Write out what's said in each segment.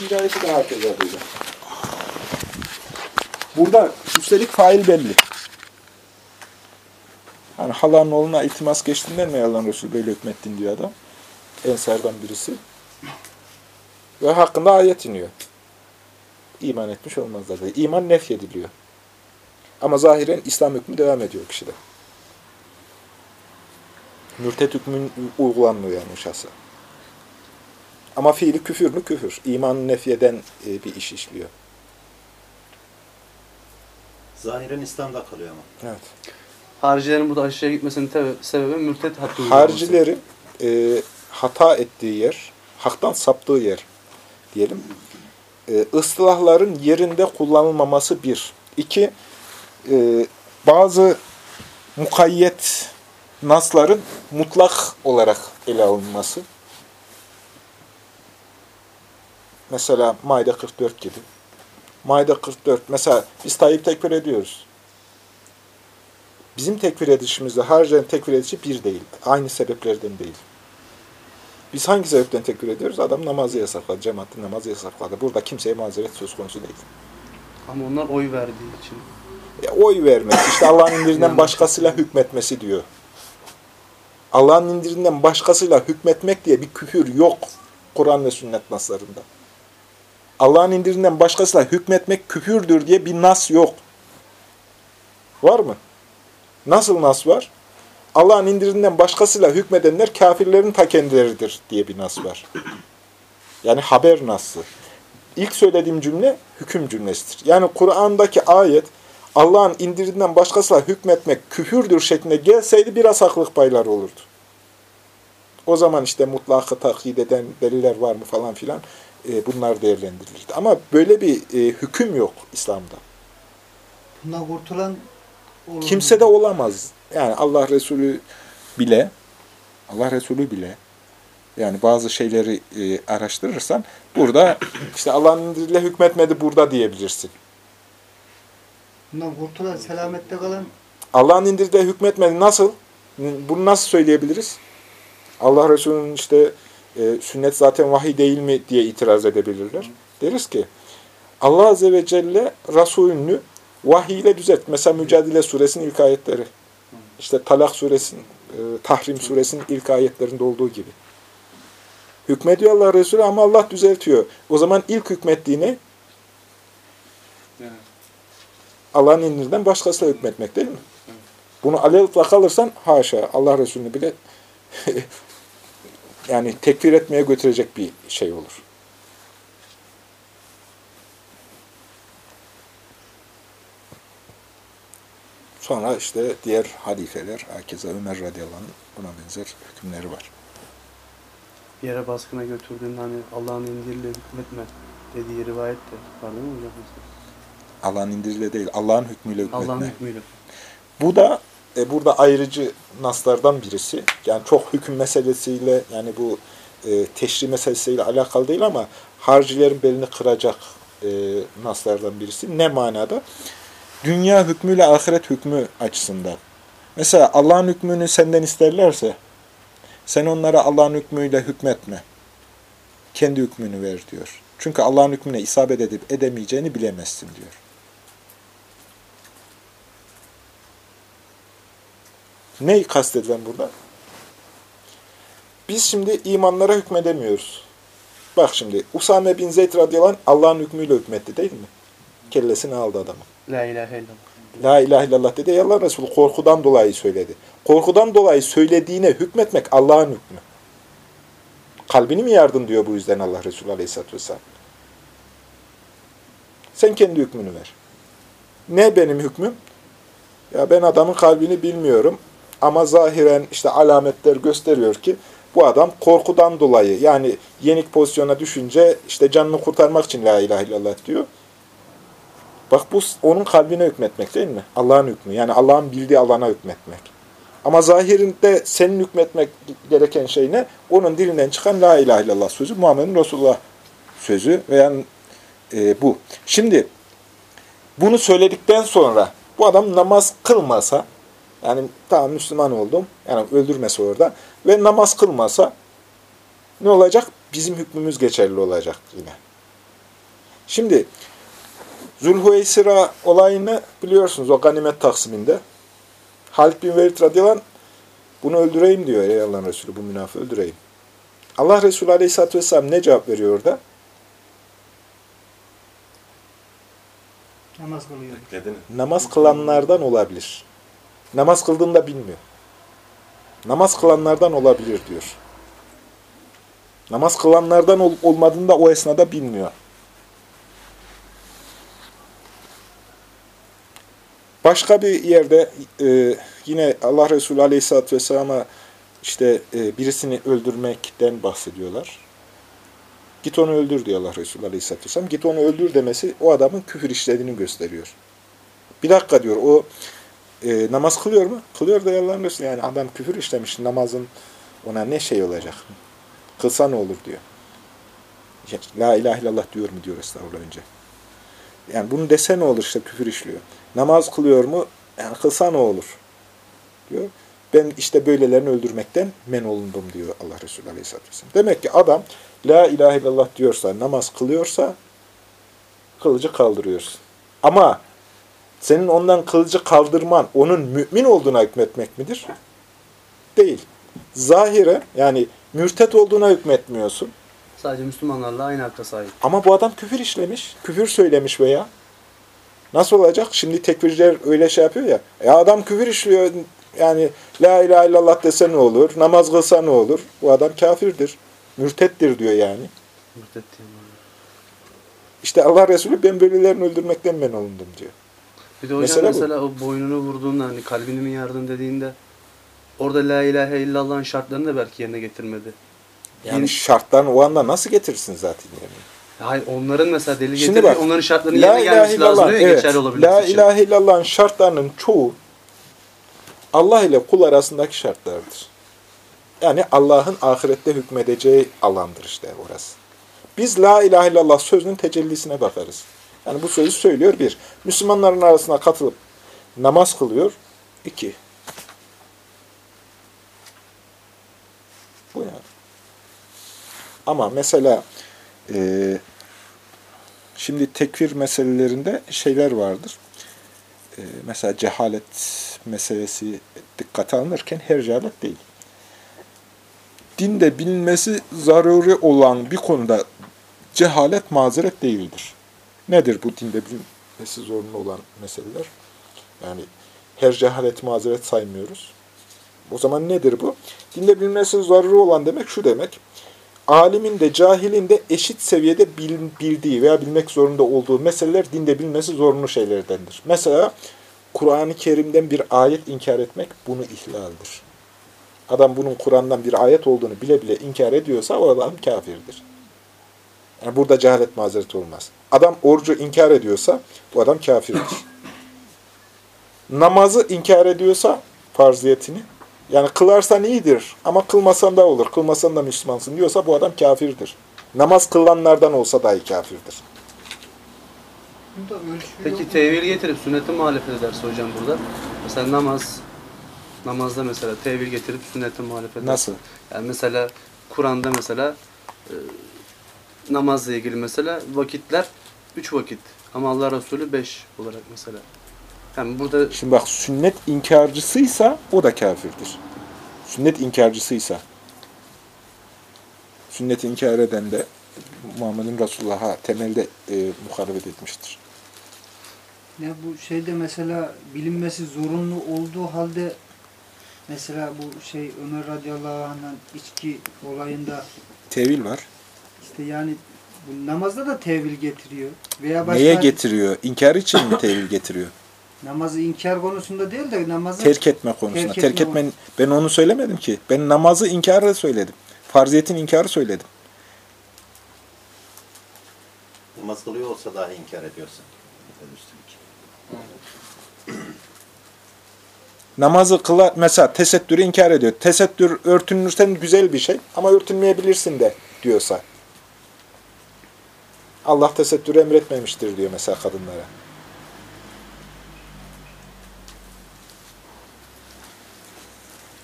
65. ayeti hakeza böyle. Burada üstelik fail belli. Hani halanın oğluna iltimas geçtiğinden mi Allah'ın Resulü böyle hükmettin diyor adam. Ensardan birisi. Ve hakkında ayet iniyor. İman etmiş olmazlar diye. İman nef ediliyor. Ama zahiren İslam hükmü devam ediyor kişide. Mürtet hükmün uygulanmıyor yani şahsa. Ama fiili küfür mü? Küfür. İmanı nefyeden e, bir iş işliyor. Zahiren İslam'da kalıyor ama. Evet. Haricilerin burada aşağıya gitmesinin sebebi mürtet hakkı. Haricilerin e, hata ettiği yer, haktan saptığı yer diyelim. E, ıslahların yerinde kullanılmaması bir. İki, e, bazı mukayyet nasların mutlak olarak ele alınması. Mesela Maide 44 gibi. Maide 44. Mesela biz Tayyip tekfir ediyoruz. Bizim tekfir edişimizle harcayan tekfir edişi bir değil. Aynı sebeplerden değil. Biz hangi sebepten tekfir ediyoruz? Adam namazı yasakladı, cemaatin namazı yasakladı. Burada kimseye mazeret söz konusu değil. Ama onlar oy verdiği için. E, oy vermesi, işte Allah'ın indirinden başkasıyla hükmetmesi diyor. Allah'ın indirinden başkasıyla hükmetmek diye bir küfür yok Kur'an ve sünnet naslarında. Allah'ın indirinden başkasıyla hükmetmek küfürdür diye bir nas yok. Var mı? Nasıl nas var? Allah'ın indirinden başkasıyla hükmedenler kafirlerin ta kendileridir diye bir nas var. Yani haber nası. İlk söylediğim cümle hüküm cümlesidir. Yani Kur'an'daki ayet Allah'ın indirinden başkasıyla hükmetmek küfürdür şeklinde gelseydi biraz haklılık payları olurdu. O zaman işte mutlakı takyit eden deliller var mı falan filan e, bunlar değerlendirilirdi. Ama böyle bir e, hüküm yok İslam'da. Bundan kurtulan olur Kimse de olamaz. Yani Allah Resulü bile, Allah Resulü bile, yani bazı şeyleri e, araştırırsan, burada işte Allah'ın indiriyle hükmetmedi burada diyebilirsin. Bundan kurtulan, selamette kalan Allah'ın indirdiği hükmetmedi nasıl? Bunu nasıl söyleyebiliriz? Allah Resulü'nün işte e, sünnet zaten vahiy değil mi diye itiraz edebilirler. Deriz ki Allah Azze ve Celle Resulünü vahiy ile düzelt. Mesela Mücadele Suresinin ilk ayetleri. İşte Talak Suresinin, e, Tahrim Suresinin ilk ayetlerinde olduğu gibi. Hükmediyor Allah Resulü ama Allah düzeltiyor. O zaman ilk hükmettiğini. Allah'ın indirinden başkasıyla hükmetmek değil mi? Bunu aleyhutla kalırsan haşa Allah Resulü'nü bile yani tekfir etmeye götürecek bir şey olur. Sonra işte diğer halifeler, herkese Ömer radıyallahu anh buna benzer hükümleri var. Bir yere baskına götürdüğünde hani Allah'ın indiriyle hükmetme dediği rivayet de var değil mi hocam? Allah'ın indiriyle değil, Allah'ın hükmüyle hükmetme. Allah'ın hükmüyle. Bu da e, burada ayrıcı naslardan birisi. Yani çok hüküm meselesiyle yani bu e, teşri meselesiyle alakalı değil ama harcilerin belini kıracak e, naslardan birisi. Ne manada? Dünya hükmüyle ahiret hükmü açısından. Mesela Allah'ın hükmünü senden isterlerse sen onlara Allah'ın hükmüyle hükmetme. Kendi hükmünü ver diyor. Çünkü Allah'ın hükmüne isabet edip edemeyeceğini bilemezsin diyor. Neyi kastedilen burada? Biz şimdi imanlara hükmedemiyoruz. Bak şimdi Usame bin Zeyd radıyallahu anh Allah'ın hükmüyle hükmetti değil mi? Kellesini aldı adamın. La ilahe illallah. La ilahe illallah dedi. Ya Allah Resulü korkudan dolayı söyledi. Korkudan dolayı söylediğine hükmetmek Allah'ın hükmü. Kalbini mi yardın diyor bu yüzden Allah Resulü aleyhisselatü vesselam. Sen kendi hükmünü ver. Ne benim hükmüm? Ya ben adamın kalbini bilmiyorum. Ama zahiren işte alametler gösteriyor ki bu adam korkudan dolayı yani yenik pozisyona düşünce işte canını kurtarmak için la ilahe illallah diyor. Bak bu onun kalbine hükmetmek değil mi? Allah'ın hükmü. Yani Allah'ın bildiği alana hükmetmek. Ama zahirinde senin hükmetmek gereken şey ne? Onun dilinden çıkan la ilahe illallah sözü, Muhammed'in Resulullah sözü veya e, bu. Şimdi bunu söyledikten sonra bu adam namaz kılmasa, yani tamam Müslüman oldum, yani öldürmese orada ve namaz kılmasa ne olacak? Bizim hükmümüz geçerli olacak yine. Şimdi Zulhuveysira olayını biliyorsunuz o ganimet taksiminde. Halid bin Velid radıyallahu anh, bunu öldüreyim diyor ey Allah'ın Resulü bu münafığı öldüreyim. Allah Resulü aleyhisselatü vesselam ne cevap veriyor orada? Namaz kılıyor. Namaz kılanlardan olabilir. Namaz kıldığını da bilmiyor. Namaz kılanlardan olabilir diyor. Namaz kılanlardan olup olmadığını o esnada bilmiyor. Başka bir yerde e, yine Allah Resulü Aleyhisselatü Vesselam'a işte e, birisini öldürmekten bahsediyorlar. Git onu öldür diyor Allah Resulü Aleyhisselatü Vesselam. Git onu öldür demesi o adamın küfür işlediğini gösteriyor. Bir dakika diyor o e, namaz kılıyor mu? Kılıyor da Allah'ın. Yani adam küfür işlemiş namazın ona ne şey olacak? Kılsa ne olur diyor. La ilahe illallah diyor mu diyor estağfurullah önce. Yani bunu dese ne olur işte küfür işliyor. Namaz kılıyor mu? Yani kılsa ne olur? Diyor. Ben işte böylelerini öldürmekten men olundum diyor Allah Resulü Aleyhisselatü Vesselam. Demek ki adam La ilahe illallah diyorsa, namaz kılıyorsa kılıcı kaldırıyorsun. Ama senin ondan kılıcı kaldırman onun mümin olduğuna hükmetmek midir? Değil. Zahire yani mürtet olduğuna hükmetmiyorsun. Sadece Müslümanlarla aynı hakka sahip. Ama bu adam küfür işlemiş, küfür söylemiş veya nasıl olacak? Şimdi tekfirciler öyle şey yapıyor ya. Ya adam küfür işliyor. Yani la ilahe illallah dese ne olur? Namaz kılsa ne olur? Bu adam kafirdir. Mürtettir diyor yani. Mürtet diyorlar. İşte Allah Resulü ben böylelerini öldürmekten men olundum diyor. Bir de hocam mesela, bu. o boynunu vurduğunda hani kalbini mi yardın dediğinde orada la ilahe illallah'ın şartlarını da belki yerine getirmedi. Yani Din- şartlarını o anda nasıl getirsin zaten yani? Hayır onların mesela delil getirdiği bak, onların şartlarının La yerine gelmesi lazım illallah, diyor ya evet. geçerli olabilmesi La için. ilahe illallah'ın şartlarının çoğu Allah ile kul arasındaki şartlardır. Yani Allah'ın ahirette hükmedeceği alandır işte orası. Biz la ilahe illallah sözünün tecellisine bakarız. Yani bu sözü söylüyor bir. Müslümanların arasına katılıp namaz kılıyor. iki. Bu yani. Ama mesela e, şimdi tekfir meselelerinde şeyler vardır. E, mesela cehalet meselesi dikkate alınırken her cehalet değil. Dinde bilinmesi zaruri olan bir konuda cehalet mazeret değildir. Nedir bu dinde bilinmesi zorunlu olan meseleler? Yani her cehalet mazeret saymıyoruz. O zaman nedir bu? Dinde bilinmesi zaruri olan demek şu demek. Alimin de cahilin de eşit seviyede bil- bildiği veya bilmek zorunda olduğu meseleler dinde bilmesi zorunlu şeylerdendir. Mesela Kur'an-ı Kerim'den bir ayet inkar etmek bunu ihlaldir. Adam bunun Kur'an'dan bir ayet olduğunu bile bile inkar ediyorsa o adam kafirdir. Yani burada cehalet mazereti olmaz. Adam orucu inkar ediyorsa bu adam kafirdir. Namazı inkar ediyorsa farziyetini yani kılarsan iyidir ama kılmasan da olur. Kılmasan da Müslümansın diyorsa bu adam kafirdir. Namaz kılanlardan olsa dahi kafirdir. Peki tevil getirip sünnete muhalefet ederse hocam burada. Mesela namaz, namazda mesela tevil getirip sünnete muhalefet ederse. Nasıl? Yani mesela Kur'an'da mesela e, namazla ilgili mesela vakitler üç vakit. Ama Allah Resulü beş olarak mesela. Yani burada Şimdi bak sünnet inkarcısıysa o da kafirdir. Sünnet inkarcısıysa. Sünnet inkar eden de Muhammed'in Resulullah'a temelde e, muhalefet etmiştir. Ya bu şeyde mesela bilinmesi zorunlu olduğu halde mesela bu şey Ömer radıyallahu anh'ın içki olayında Tevil var. İşte yani bu namazda da tevil getiriyor. Veya başka Neye getiriyor? İnkar için mi tevil getiriyor? namazı inkar konusunda değil de namazı Terk etme konusunda. Terk Terk, etme etmen, ben onu söylemedim ki. Ben namazı inkarı söyledim. Farziyetin inkarı söyledim. Namaz kılıyor olsa dahi inkar ediyorsun. Namazı kıla mesela tesettürü inkar ediyor. Tesettür örtünürsen güzel bir şey ama örtünmeyebilirsin de diyorsa. Allah tesettürü emretmemiştir diyor mesela kadınlara.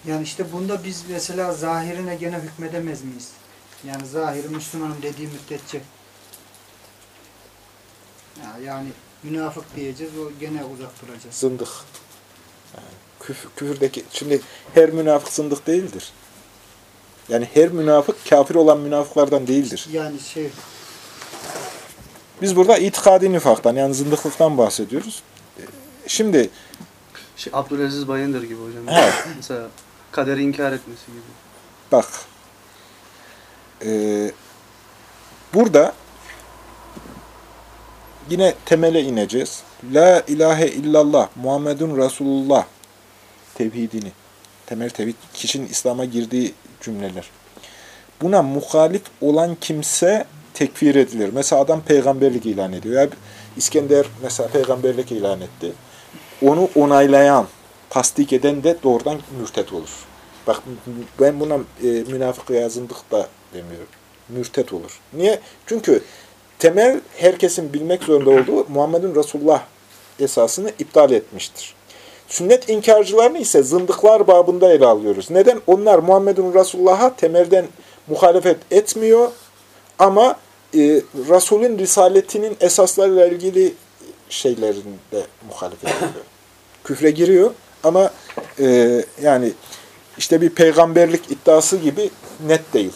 yani işte bunda biz mesela zahirine gene hükmedemez miyiz? Yani zahiri Müslümanım dediği müddetçe. Ya, yani münafık diyeceğiz o gene uzak duracağız. Zındık. Yani küfür, küfürdeki, şimdi her münafık zındık değildir. Yani her münafık kafir olan münafıklardan değildir. Yani şey Biz burada itikadi nifaktan yani zındıklıktan bahsediyoruz. Ee, Şimdi Şey, Abdülaziz Bayındır gibi hocam. Evet. Mesela kaderi inkar etmesi gibi. bak ee, burada yine temele ineceğiz. La ilahe illallah Muhammedun Resulullah tevhidini. Temel tevhid kişinin İslam'a girdiği cümleler. Buna muhalif olan kimse tekfir edilir. Mesela adam peygamberlik ilan ediyor. Ya İskender mesela peygamberlik ilan etti. Onu onaylayan, tasdik eden de doğrudan mürtet olur. Bak ben buna e, münafık veya zındık da demiyorum. Mürtet olur. Niye? Çünkü temel herkesin bilmek zorunda olduğu Muhammedun Resulullah esasını iptal etmiştir. Sünnet inkarcılarını ise zındıklar babında ele alıyoruz. Neden? Onlar Muhammedun Resulullah'a temelden muhalefet etmiyor ama e, Resul'ün risaletinin esaslarıyla ilgili şeylerinde muhalefet ediyor. Küfre giriyor ama e, yani işte bir peygamberlik iddiası gibi net değil.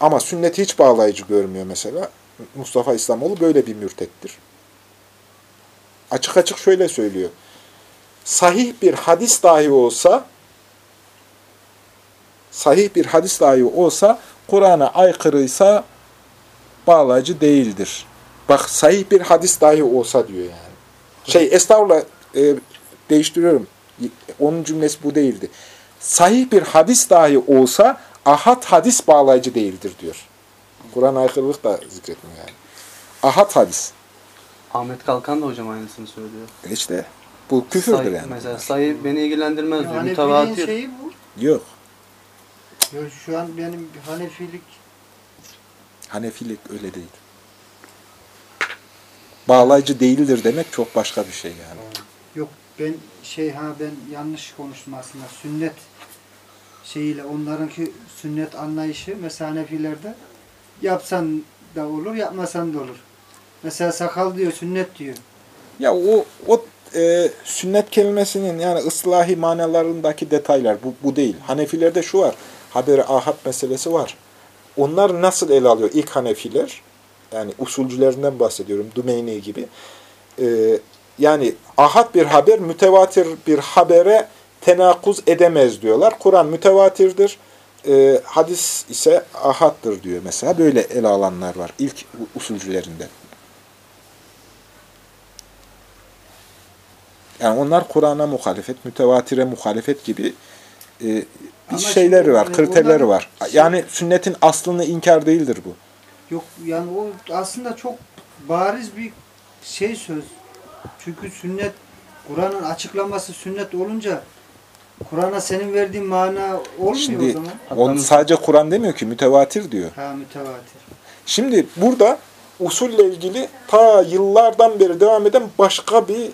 Ama sünneti hiç bağlayıcı görmüyor mesela. Mustafa İslamoğlu böyle bir mürtettir. Açık açık şöyle söylüyor. Sahih bir hadis dahi olsa sahih bir hadis dahi olsa Kur'an'a aykırıysa bağlayıcı değildir. Bak sahih bir hadis dahi olsa diyor yani. Şey estağfurullah e, değiştiriyorum. Onun cümlesi bu değildi. Sahih bir hadis dahi olsa ahad hadis bağlayıcı değildir diyor. Kur'an aykırılık da zikretmiyor yani. Ahad hadis. Ahmet Kalkan da hocam aynısını söylüyor. İşte bu küfürdür Sayı- yani. Mesela sayı beni ilgilendirmez diyor. Hanefi'nin Mütevatir. şeyi bu. Yok. Ya şu an benim Hanefilik Hanefilik öyle değil. Bağlayıcı değildir demek çok başka bir şey yani. yok ben şey ha ben yanlış konuştum aslında. Sünnet şeyiyle onlarınki sünnet anlayışı mesela Hanefilerde yapsan da olur, yapmasan da olur. Mesela sakal diyor, sünnet diyor. Ya o o e, sünnet kelimesinin yani ıslahi manalarındaki detaylar bu, bu değil. Hanefilerde şu var. Haberi ahad meselesi var. Onlar nasıl ele alıyor? İlk Hanefiler yani usulcülerinden bahsediyorum. Dumeyni gibi. E, yani ahad bir haber mütevatir bir habere tenakuz edemez diyorlar. Kur'an mütevatirdir. E, hadis ise ahattır diyor mesela. Böyle ele alanlar var ilk usulcülerinden. Yani onlar Kur'an'a muhalefet, mütevatire muhalefet gibi e, Ama şeyleri var, kriterleri var. şey- Yani sünnetin aslını inkar değildir bu. Yok yani o aslında çok bariz bir şey söz. Çünkü sünnet Kur'an'ın açıklaması sünnet olunca Kur'an'a senin verdiğin mana olmuyor o Şimdi zaman. onu sadece Kur'an demiyor ki mütevatir diyor. Ha mütevatir. Şimdi burada usulle ilgili ta yıllardan beri devam eden başka bir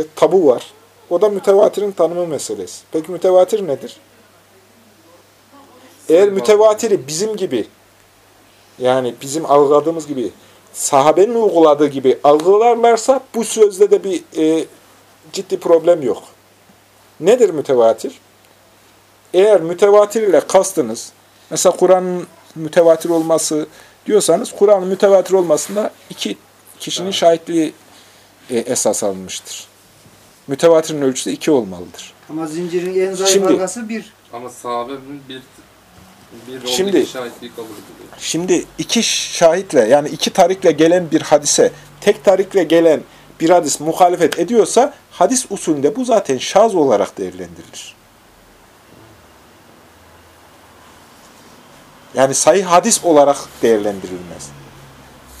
e, tabu var. O da mütevatirin tanımı meselesi. Peki mütevatir nedir? Eğer mütevatiri bizim gibi yani bizim algıladığımız gibi sahabenin uyguladığı gibi algılarlarsa bu sözde de bir e, ciddi problem yok. Nedir mütevatir? Eğer mütevatir ile kastınız mesela Kur'an'ın mütevatir olması diyorsanız Kur'an'ın mütevatir olmasında iki kişinin şahitliği e, esas alınmıştır. Mütevatirin ölçüsü iki olmalıdır. Ama zincirin en zayıf Şimdi- halkası bir. Ama sahabenin bir bir Şimdi- Şimdi, iki şahitle yani iki tarikle gelen bir hadise tek tarikle gelen bir hadis muhalefet ediyorsa hadis usulünde bu zaten şaz olarak değerlendirilir. Yani sahih hadis olarak değerlendirilmez.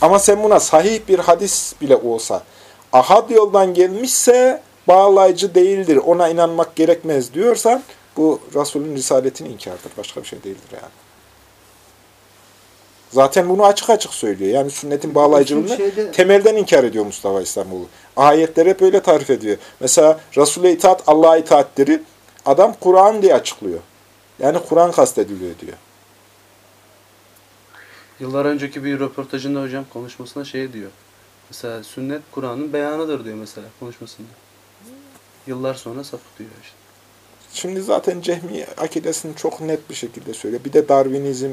Ama sen buna sahih bir hadis bile olsa ahad yoldan gelmişse bağlayıcı değildir, ona inanmak gerekmez diyorsan bu Resulün risaletini inkardır. Başka bir şey değildir yani. Zaten bunu açık açık söylüyor. Yani sünnetin bağlayıcılığını Şeyde- temelden inkar ediyor Mustafa İslamoğlu. Ayetler hep öyle tarif ediyor. Mesela Resul'e itaat Allah'a itaatleri adam Kur'an diye açıklıyor. Yani Kur'an kastediliyor diyor. Yıllar önceki bir röportajında hocam konuşmasında şey diyor. Mesela sünnet Kur'an'ın beyanıdır diyor mesela konuşmasında. Yıllar sonra sapıtıyor işte. Şimdi zaten Cehmi akidesini çok net bir şekilde söylüyor. Bir de Darwinizm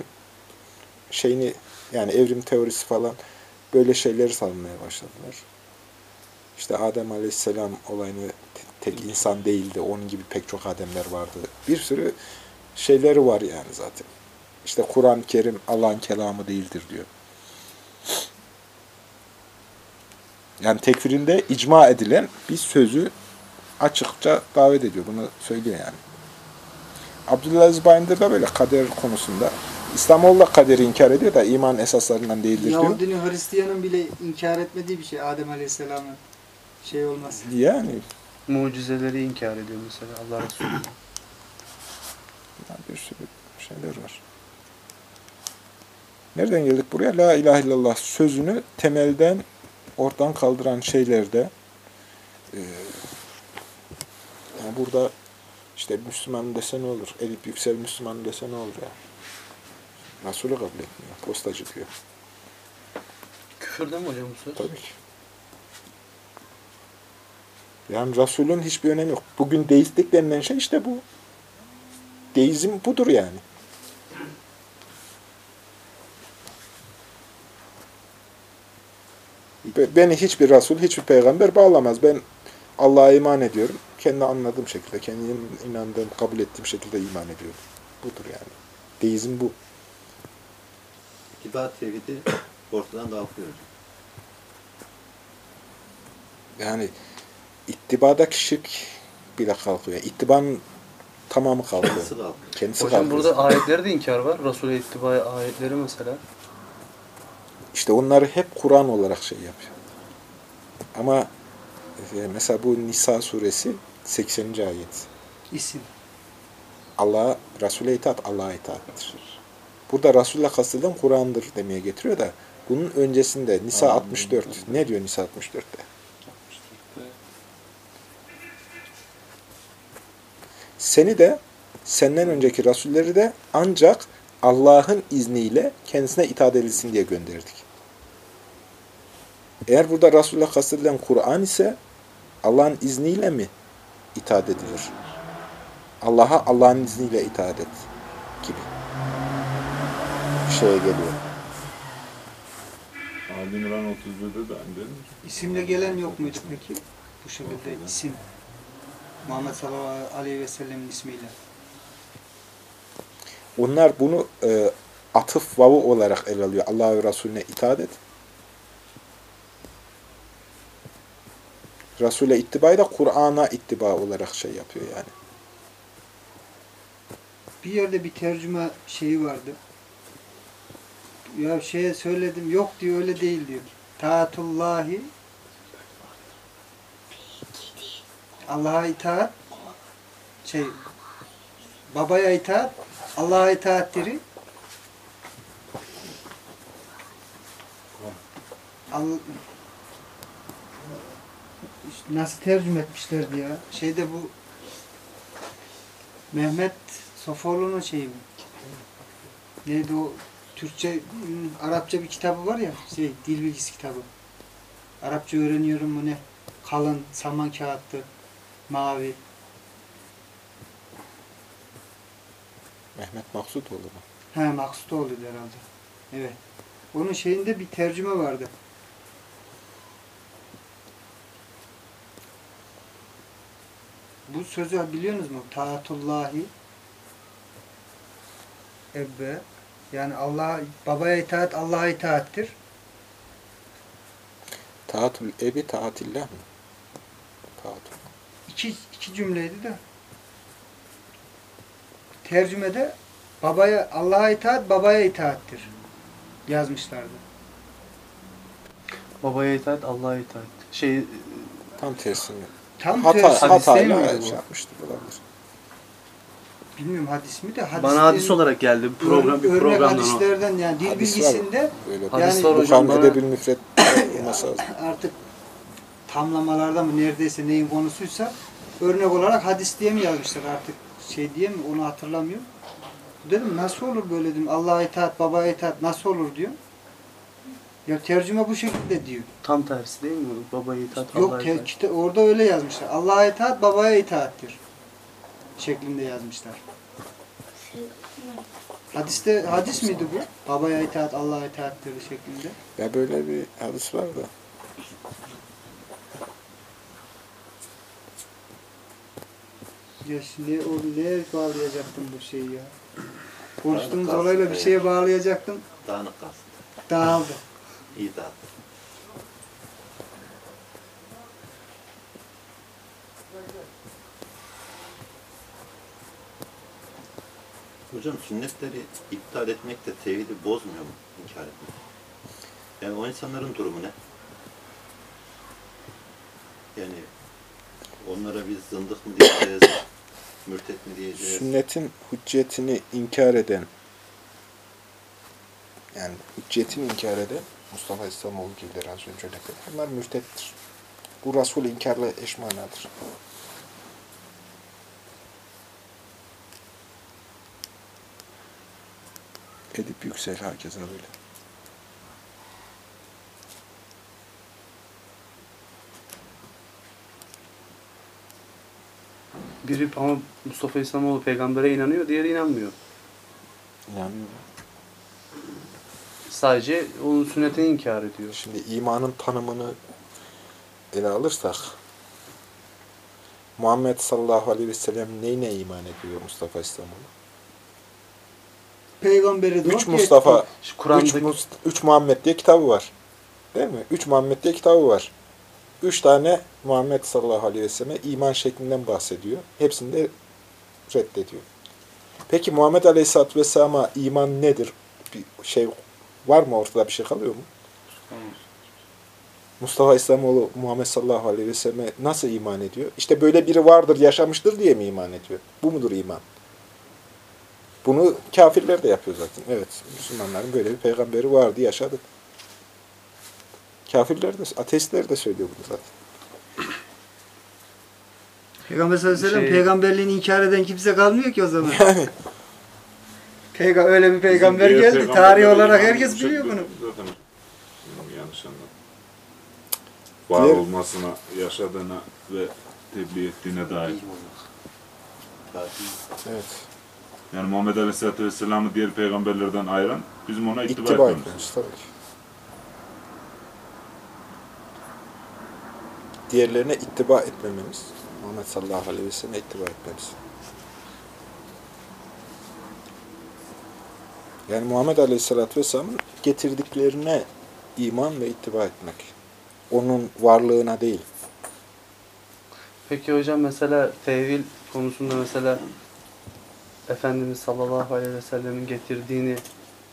şeyini yani evrim teorisi falan böyle şeyleri savunmaya başladılar. İşte Adem Aleyhisselam olayını te- tek insan değildi. Onun gibi pek çok Ademler vardı. Bir sürü şeyleri var yani zaten. İşte Kur'an-ı Kerim Allah'ın kelamı değildir diyor. Yani tekfirinde icma edilen bir sözü açıkça davet ediyor. Bunu söylüyor yani. Abdülaziz Bayındır da böyle kader konusunda. İslamoğlu da kaderi inkar ediyor da iman esaslarından değildir diyor. Yahudinin Hristiyanın bile inkar etmediği bir şey Adem Aleyhisselam'ın şey olmaz. Yani Mucizeleri inkar ediyor mesela Allah Resulü. Bir sürü şeyler var. Nereden geldik buraya? La ilahe illallah sözünü temelden ortadan kaldıran şeylerde yani burada işte Müslüman dese ne olur? Elip yüksel Müslüman dese ne olur ya? Resulü kabul etmiyor. Postacı diyor. Küfür değil mi hocam bu söz? Tabii ki. Yani Resul'ün hiçbir önemi yok. Bugün deistlik denilen şey işte bu. Deizm budur yani. Be- Beni hiçbir Resul, hiçbir peygamber bağlamaz. Ben Allah'a iman ediyorum. Kendi anladığım şekilde, kendi inandığım, kabul ettiğim şekilde iman ediyorum. Budur yani. Deizm bu. İtibar tevhidi ortadan kalkıyor. Yani ittibadaki şirk bile kalkıyor. İttibanın tamamı kalkıyor. Nasıl kalkıyor? Kendisi Hocam kalkıyor. burada ayetleri de inkar var. Resul'e ittiba ayetleri mesela. İşte onları hep Kur'an olarak şey yapıyor. Ama mesela bu Nisa suresi 80. ayet. İsim. Allah'a, Resul'e itaat Allah'a itaattir. Burada Resul'le kastedilen Kur'an'dır demeye getiriyor da bunun öncesinde Nisa 64. Ne diyor Nisa 64'te? Seni de senden önceki Rasulleri de ancak Allah'ın izniyle kendisine itaat edilsin diye gönderdik. Eğer burada Resul'le kastedilen Kur'an ise Allah'ın izniyle mi itaat edilir? Allah'a Allah'ın izniyle itaat et gibi bir şeye geliyor. Ali İmran 31'de de aynı değil mi? İsimle gelen yok muydu peki? Bu şekilde isim. Muhammed sallallahu aleyhi ve sellemin ismiyle. Onlar bunu e, atıf vavı olarak ele alıyor. Allah ve Resulüne itaat et. Resul'e ittibayı da Kur'an'a ittiba olarak şey yapıyor yani. Bir yerde bir tercüme şeyi vardı. Ya şeye söyledim yok diyor öyle değil diyor. Taatullahi Allah'a itaat şey babaya itaat Allah'a itaatleri Al- İşte nasıl tercüme etmişlerdi ya? Şeyde bu Mehmet Sofoğlu'nun şeyi mi? Neydi o Türkçe, Arapça bir kitabı var ya, şey, dil bilgisi kitabı. Arapça öğreniyorum mu ne? Kalın, saman kağıttı, mavi. Mehmet Maksut oldu mu? He, Maksut oldu herhalde. Evet. Onun şeyinde bir tercüme vardı. Bu sözü biliyorsunuz mu? Taatullahi Ebbe yani Allah babaya itaat Allah'a itaattir. Taatul ebi taatillah mı? Taatul. İki, iki cümleydi de. Tercümede babaya Allah'a itaat babaya itaattir yazmışlardı. Babaya itaat, Allah'a itaat. Şey Tam tersini. Tam Hata, hatayla şey olabilir. Bilmiyorum hadis mi de hadis bana hadis olarak geldi program bir örnek programdan o. hadislerden yani dil Hadis var. bilgisinde Hadis Yani- var hocam Bukhari bana. Edebül Müfret olması lazım. artık tamlamalarda mı neredeyse neyin konusuysa örnek olarak hadis diye mi yazmışlar artık şey diye mi onu hatırlamıyorum. Dedim nasıl olur böyle dedim. Allah'a itaat, babaya itaat nasıl olur diyor. Ya tercüme bu şekilde diyor. Tam tersi değil mi? Babaya itaat, Yok Allah'a itaat. kita- orada öyle yazmışlar. Allah'a itaat, babaya itaattir. Şeklinde yazmışlar. Hadiste hadis miydi bu? Babaya itaat, Allah'a itaattir şeklinde. Ya böyle bir hadis var da. Ya şimdi o neye bağlayacaktım bu şeyi ya? Konuştuğumuz olayla bir şeye bağlayacaktım. Dağınık kalsın. Dağıldı. İyi dağıt. Hocam sünnetleri iptal etmek de tevhidi bozmuyor mu? İnkar etmek. Yani o insanların durumu ne? Yani onlara biz zındık mı diyeceğiz, mürtet mi diyeceğiz? Sünnetin hüccetini inkar eden yani hüccetini inkar eden Mustafa İslamoğlu gibiler az önce örnek verdim. Bunlar mürtettir. Bu Resul inkarla eş manadır. Edip yüksel herkese böyle. Biri ama Mustafa İslamoğlu peygambere inanıyor, diğeri inanmıyor. İnanmıyorum. Sadece onun sünnetini inkar ediyor. Şimdi imanın tanımını ele alırsak Muhammed sallallahu aleyhi ve sellem neyine iman ediyor Mustafa İslamoğlu? Peygamberi de Üç Mustafa, üç, Mus- üç Muhammed diye kitabı var. Değil mi? Üç Muhammed diye kitabı var. Üç tane Muhammed sallallahu aleyhi ve selleme iman şeklinden bahsediyor. Hepsini de reddediyor. Peki Muhammed aleyhisselatü vesselama iman nedir? Bir şey var mı ortada bir şey kalıyor mu? Mustafa İslamoğlu Muhammed sallallahu aleyhi ve selleme nasıl iman ediyor? İşte böyle biri vardır, yaşamıştır diye mi iman ediyor? Bu mudur iman? Bunu kafirler de yapıyor zaten. Evet, Müslümanların böyle bir peygamberi vardı, yaşadı. Kafirler de, ateistler de söylüyor bunu zaten. Peygamber sallallahu aleyhi ve sellem Şey- peygamberliğini inkar eden kimse kalmıyor ki o zaman. Yani Peyga öyle bir peygamber Diğer geldi. Tarih olarak herkes biliyor bunu. Zaten yanlış anladım. Var Diğer- olmasına, yaşadığına ve tebliğ ettiğine dair. Tabii. evet, Yani Muhammed Aleyhisselatü Vesselam'ı diğer peygamberlerden ayıran bizim ona ittiba, ittiba etmemiz. etmemiz tabii ki. Diğerlerine ittiba etmememiz. Muhammed sallallahu aleyhi ve selleme ittiba etmemiz. Yani Muhammed aleyhisselatü vesselamın getirdiklerine iman ve ittiba etmek. Onun varlığına değil. Peki hocam mesela tevil konusunda mesela Efendimiz sallallahu aleyhi ve sellemin getirdiğini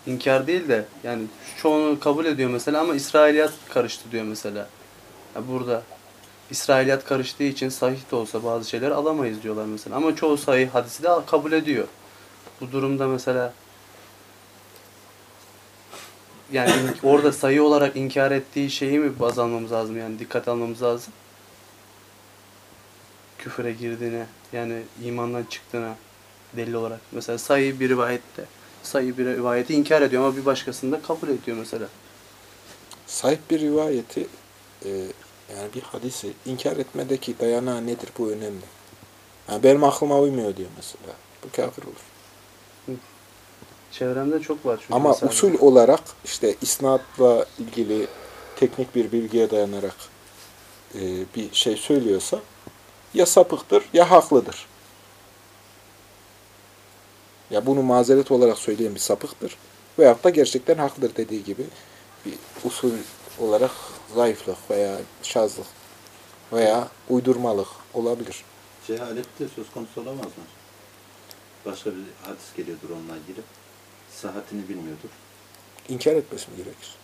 inkar değil de yani çoğunu kabul ediyor mesela ama İsrailiyat karıştı diyor mesela. Ya burada İsrailiyat karıştığı için sahih de olsa bazı şeyler alamayız diyorlar mesela. Ama çoğu sahih hadisi de kabul ediyor. Bu durumda mesela yani orada sayı olarak inkar ettiği şeyi mi baz almamız lazım yani dikkat almamız lazım? Küfüre girdiğine yani imandan çıktığına delil olarak. Mesela sayı bir rivayette sayı bir rivayeti inkar ediyor ama bir başkasında kabul ediyor mesela. Sahip bir rivayeti e, yani bir hadisi inkar etmedeki dayanağı nedir bu önemli. Yani benim aklıma uymuyor diyor mesela. Bu kafir olur. Çevremde çok var çünkü. Ama mesela. usul olarak işte isnatla ilgili teknik bir bilgiye dayanarak e, bir şey söylüyorsa ya sapıktır ya haklıdır. Ya bunu mazeret olarak söyleyen bir sapıktır veyahut da gerçekten haklıdır dediği gibi bir usul olarak zayıflık veya şazlık veya uydurmalık olabilir. Cehalet de söz konusu olamaz mı? Başka bir hadis geliyordur onunla ilgili. Sıhhatini bilmiyordur. İnkar etmesi mi gerekir?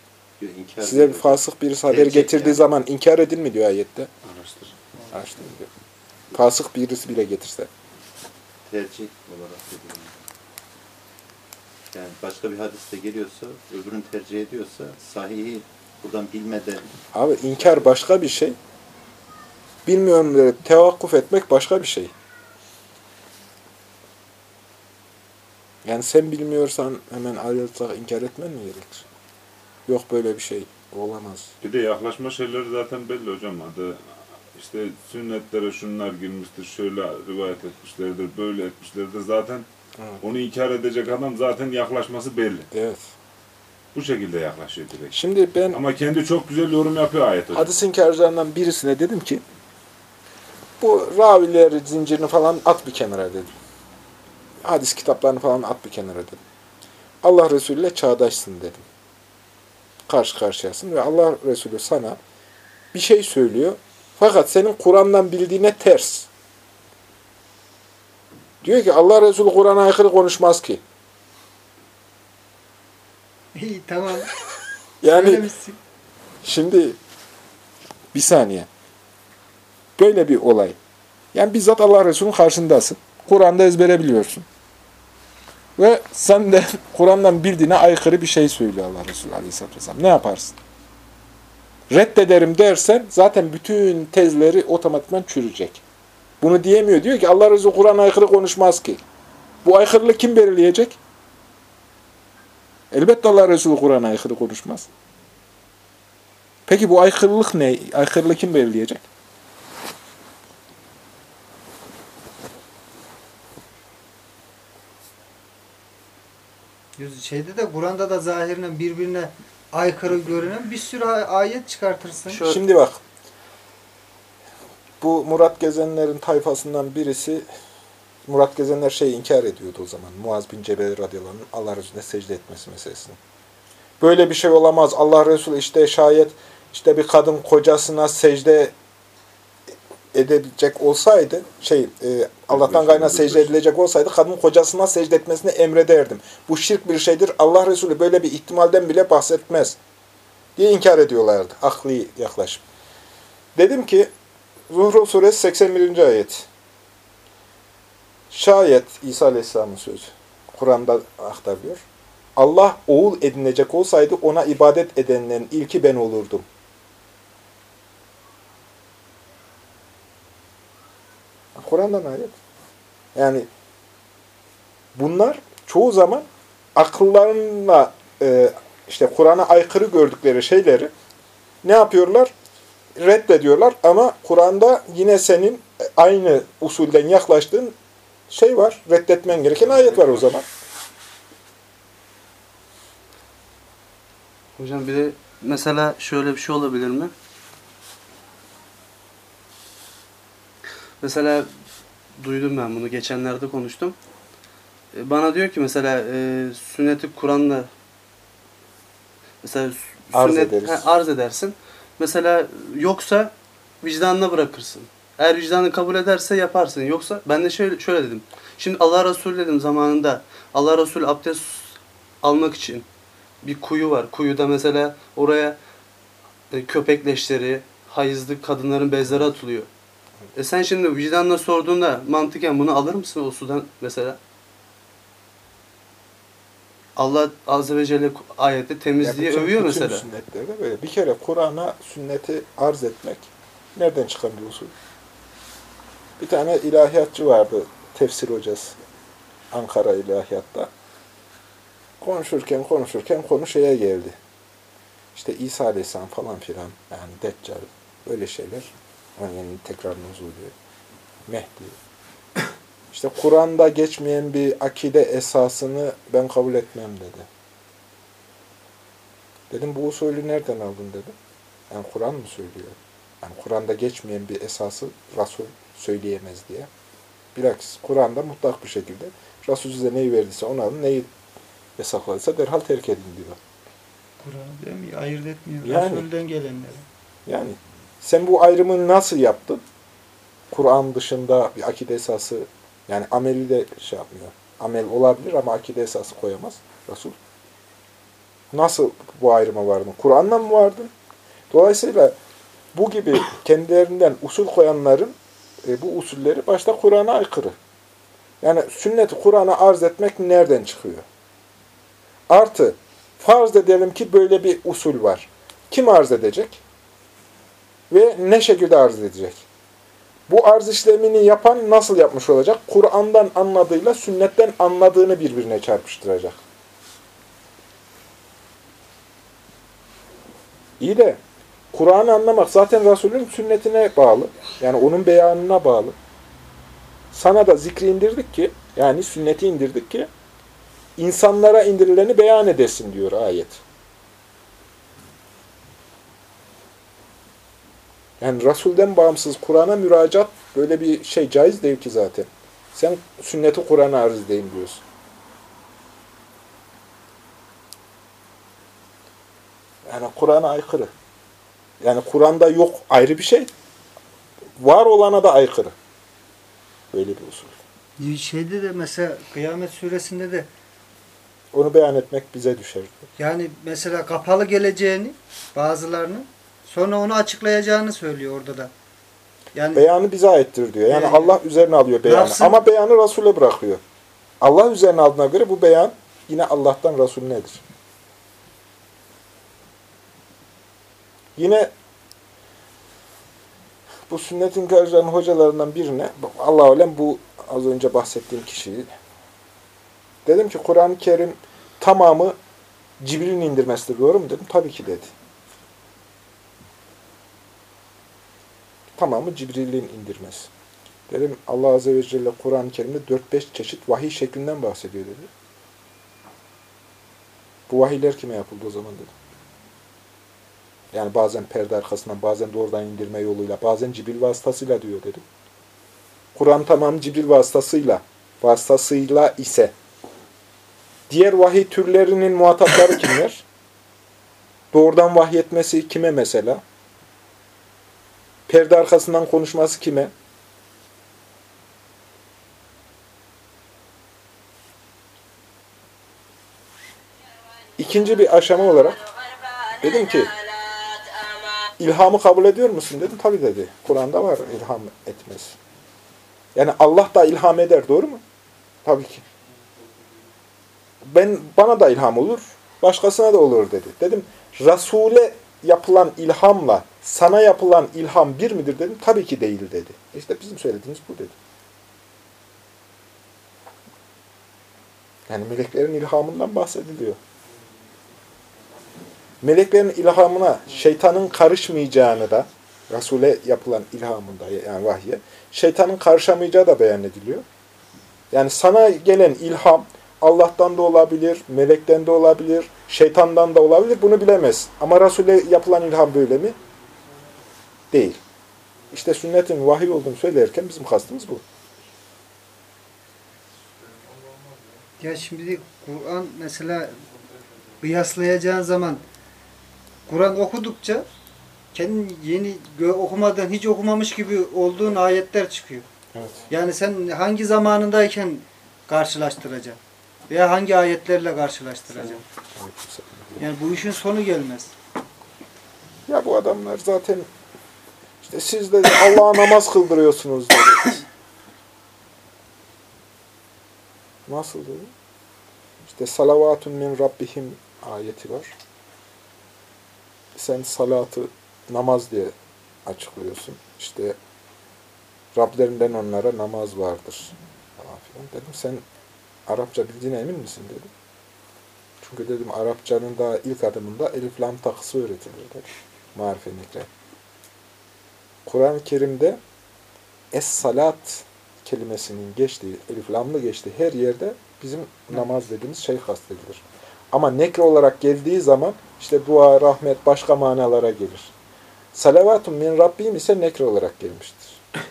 Diyor, inkar Size bir fasık birisi haber Gerçek getirdiği yani. zaman inkar edilmi diyor ayette. Araştır. Araştırın diyor. Fasık birisi bile getirse. tercih olarak ediyor. Yani başka bir hadiste geliyorsa, öbürünü tercih ediyorsa sahihi buradan bilmeden Abi inkar başka bir şey. Bilmiyorum diye tevakkuf etmek başka bir şey. Yani sen bilmiyorsan hemen ayrılsak inkar etmen mi gerekir? Yok böyle bir şey. Olamaz. Bir de yaklaşma şeyleri zaten belli hocam. Adı işte sünnetlere şunlar girmiştir, şöyle rivayet etmişlerdir, böyle etmişlerdir. Zaten Evet. onu inkar edecek adam zaten yaklaşması belli. Evet. Bu şekilde yaklaşıyor direkt. Şimdi ben Ama kendi çok güzel yorum yapıyor ayet hocam. hadis inkarcılarından birisine dedim ki bu raviler zincirini falan at bir kenara dedim. Hadis kitaplarını falan at bir kenara dedim. Allah Resulü ile çağdaşsın dedim. Karşı karşıyasın ve Allah Resulü sana bir şey söylüyor. Fakat senin Kur'an'dan bildiğine ters. Diyor ki Allah Resulü Kur'an'a aykırı konuşmaz ki. İyi tamam. Yani. Şimdi bir saniye. Böyle bir olay. Yani bizzat Allah Resulü'nün karşındasın. Kur'an'da ezbere biliyorsun. Ve sen de Kur'an'dan bildiğine aykırı bir şey söylüyor Allah Resulü Aleyhisselatü Vesselam. Ne yaparsın? Reddederim dersen zaten bütün tezleri otomatikman çürüyecek. Bunu diyemiyor. Diyor ki Allah Resulü Kur'an'a aykırı konuşmaz ki. Bu aykırılık kim belirleyecek? Elbette Allah Resulü Kur'an'a aykırı konuşmaz. Peki bu aykırılık ne? Aykırılığı kim belirleyecek? Şeyde de Kur'an'da da zahirine birbirine aykırı görünen bir sürü ay- ayet çıkartırsın. Şöyle- Şimdi bak. Bu Murat Gezenler'in tayfasından birisi Murat Gezenler şeyi inkar ediyordu o zaman. Muaz bin Cebel radıyallahu Allah Resulüne secde etmesi meselesini. Böyle bir şey olamaz. Allah Resulü işte şayet işte bir kadın kocasına secde edebilecek olsaydı, şey e, Allah'tan kaynağı secde edilecek olsaydı kadın kocasına secde etmesini emrederdim. Bu şirk bir şeydir. Allah Resulü böyle bir ihtimalden bile bahsetmez diye inkar ediyorlardı. Akli yaklaşım. Dedim ki Zuhruf suresi 81. ayet. Şayet İsa Aleyhisselam'ın sözü Kur'an'da aktarılıyor. Allah oğul edinecek olsaydı ona ibadet edenlerin ilki ben olurdum. Kur'an'dan ayet. Yani bunlar çoğu zaman akıllarına e, işte Kur'an'a aykırı gördükleri şeyleri ne yapıyorlar? Reddediyorlar ama Kur'an'da yine senin aynı usulden yaklaştığın şey var. Reddetmen gereken ayet var o zaman. Hocam bir de mesela şöyle bir şey olabilir mi? Mesela duydum ben bunu geçenlerde konuştum. E, Bana diyor ki mesela e, sünneti Kur'an'la mesela Arz sünnet ederiz. ha, arz edersin. Mesela yoksa vicdanına bırakırsın. Eğer vicdanı kabul ederse yaparsın. Yoksa ben de şöyle şöyle dedim. Şimdi Allah Resulü dedim zamanında Allah Resulü abdest almak için bir kuyu var. Kuyuda mesela oraya e, köpek leşleri, hayızlı kadınların bezleri atılıyor. E sen şimdi vicdanla sorduğunda mantıken bunu alır mısın o sudan mesela? Allah Azze ve Celle ayette temizliği Ya bütün- övüyor bütün mesela. sünnetlerde böyle. Bir kere Kur'an'a sünneti arz etmek nereden çıkan bir usul? Bir tane ilahiyatçı vardı, tefsir hocası. Ankara ilahiyatta. Konuşurken konuşurken konu şeye geldi. İşte İsa Aleyhisselam falan filan yani Deccal böyle şeyler. Yani tekrar nuzul diyor. Mehdi. İşte Kur'an'da geçmeyen bir akide esasını ben kabul etmem dedi. Dedim bu usulü nereden aldın dedim. Yani Kur'an mı söylüyor? Yani Kur'an'da geçmeyen bir esası Resul söyleyemez diye. Bilakis Kur'an'da mutlak bir şekilde Resul size neyi verdiyse onu alın, neyi yasakladıysa derhal terk edin diyor. Kur'an değil mi? Ayırt etmiyor. Yani. Resul'den gelenleri. Yani sen bu ayrımı nasıl yaptın? Kur'an dışında bir akide esası, yani ameli de şey yapmıyor. Amel olabilir ama akide esası koyamaz Resul. Nasıl bu ayrıma vardın? Kur'an'la mı vardın? Dolayısıyla bu gibi kendilerinden usul koyanların e, bu usulleri başta Kur'an'a aykırı. Yani sünneti Kur'an'a arz etmek nereden çıkıyor? Artı, farz edelim ki böyle bir usul var. Kim arz edecek? Ve ne şekilde arz edecek? Bu arz işlemini yapan nasıl yapmış olacak? Kur'an'dan anladığıyla sünnetten anladığını birbirine çarpıştıracak. İyi de Kur'an'ı anlamak zaten Resul'ün sünnetine bağlı. Yani onun beyanına bağlı. Sana da zikri indirdik ki, yani sünneti indirdik ki, insanlara indirileni beyan edesin diyor ayet. Yani Resul'den bağımsız Kur'an'a müracaat böyle bir şey caiz değil ki zaten. Sen sünneti Kur'an'a arz edeyim diyorsun. Yani Kur'an'a aykırı. Yani Kur'an'da yok ayrı bir şey. Var olana da aykırı. Böyle bir usul. Şeyde de mesela Kıyamet suresinde de Onu beyan etmek bize düşer. yani mesela kapalı geleceğini bazılarının sonra onu açıklayacağını söylüyor orada da. Yani Beyanı bize aittir diyor. Yani Yani- Allah üzerine alıyor beyanı. Bıraksın. Ama beyanı Resul'e bırakıyor. Allah üzerine aldığına göre bu beyan yine Allah'tan Resulünedir. Yine bu sünnet inkarcılarının hocalarından birine, Allah alem bu az önce bahsettiğim kişiyi, dedim ki Kur'an-ı Kerim tamamı Cibril'in indirmesidir doğru mu dedim. Tabii ki dedi. Tamamı Cibril'in indirmesi. Dedim Allah Azze ve Celle Kur'an-ı Kerim'de 4-5 çeşit vahiy şeklinden bahsediyor dedi. Bu vahiyler kime yapıldı o zaman dedim. Yani bazen perde arkasından, bazen doğrudan indirme yoluyla, bazen Cibril vasıtasıyla diyor dedim. Kur'an tamam Cibril vasıtasıyla, vasıtasıyla ise diğer vahiy türlerinin muhatapları kimler? Doğrudan vahyetmesi kime mesela? Perde arkasından konuşması kime? İkinci bir aşama olarak dedim ki ilhamı kabul ediyor musun dedim. Tabi dedi. Kur'an'da var ilham etmez. Yani Allah da ilham eder doğru mu? Tabii ki. Ben bana da ilham olur, başkasına da olur dedi. Dedim Resul'e yapılan ilhamla sana yapılan ilham bir midir dedim. Tabii ki değil dedi. İşte bizim söylediğimiz bu dedi. Yani meleklerin ilhamından bahsediliyor. Meleklerin ilhamına şeytanın karışmayacağını da Resul'e yapılan ilhamında yani vahye şeytanın karışamayacağı da beyan ediliyor. Yani sana gelen ilham Allah'tan da olabilir, melekten de olabilir, şeytandan da olabilir. Bunu bilemez. Ama Resul'e yapılan ilham böyle mi? Değil. İşte sünnetin vahiy olduğunu söylerken bizim kastımız bu. ya şimdi Kur'an mesela kıyaslayacağın zaman Kur'an okudukça kendin yeni okumadan hiç okumamış gibi olduğun ayetler çıkıyor. Evet. Yani sen hangi zamanındayken karşılaştıracaksın? Veya hangi ayetlerle karşılaştıracaksın? Yani bu işin sonu gelmez. Ya bu adamlar zaten işte siz de Allah'a namaz kıldırıyorsunuz dedi. Nasıl dedi? İşte salavatun min rabbihim ayeti var. Sen salatı namaz diye açıklıyorsun. İşte Rablerinden onlara namaz vardır. Falan filan. Dedim sen Arapça bildiğine emin misin dedim. Çünkü dedim Arapçanın daha ilk adımında elif lam takısı öğretilir dedim. Marifenikle. Kur'an-ı Kerim'de es-salat kelimesinin geçtiği, elif lamlı geçtiği her yerde bizim namaz dediğimiz şey kastedilir. Ama nekre olarak geldiği zaman işte dua, rahmet, başka manalara gelir. Salavatun min Rabbim ise nekre olarak gelmiştir.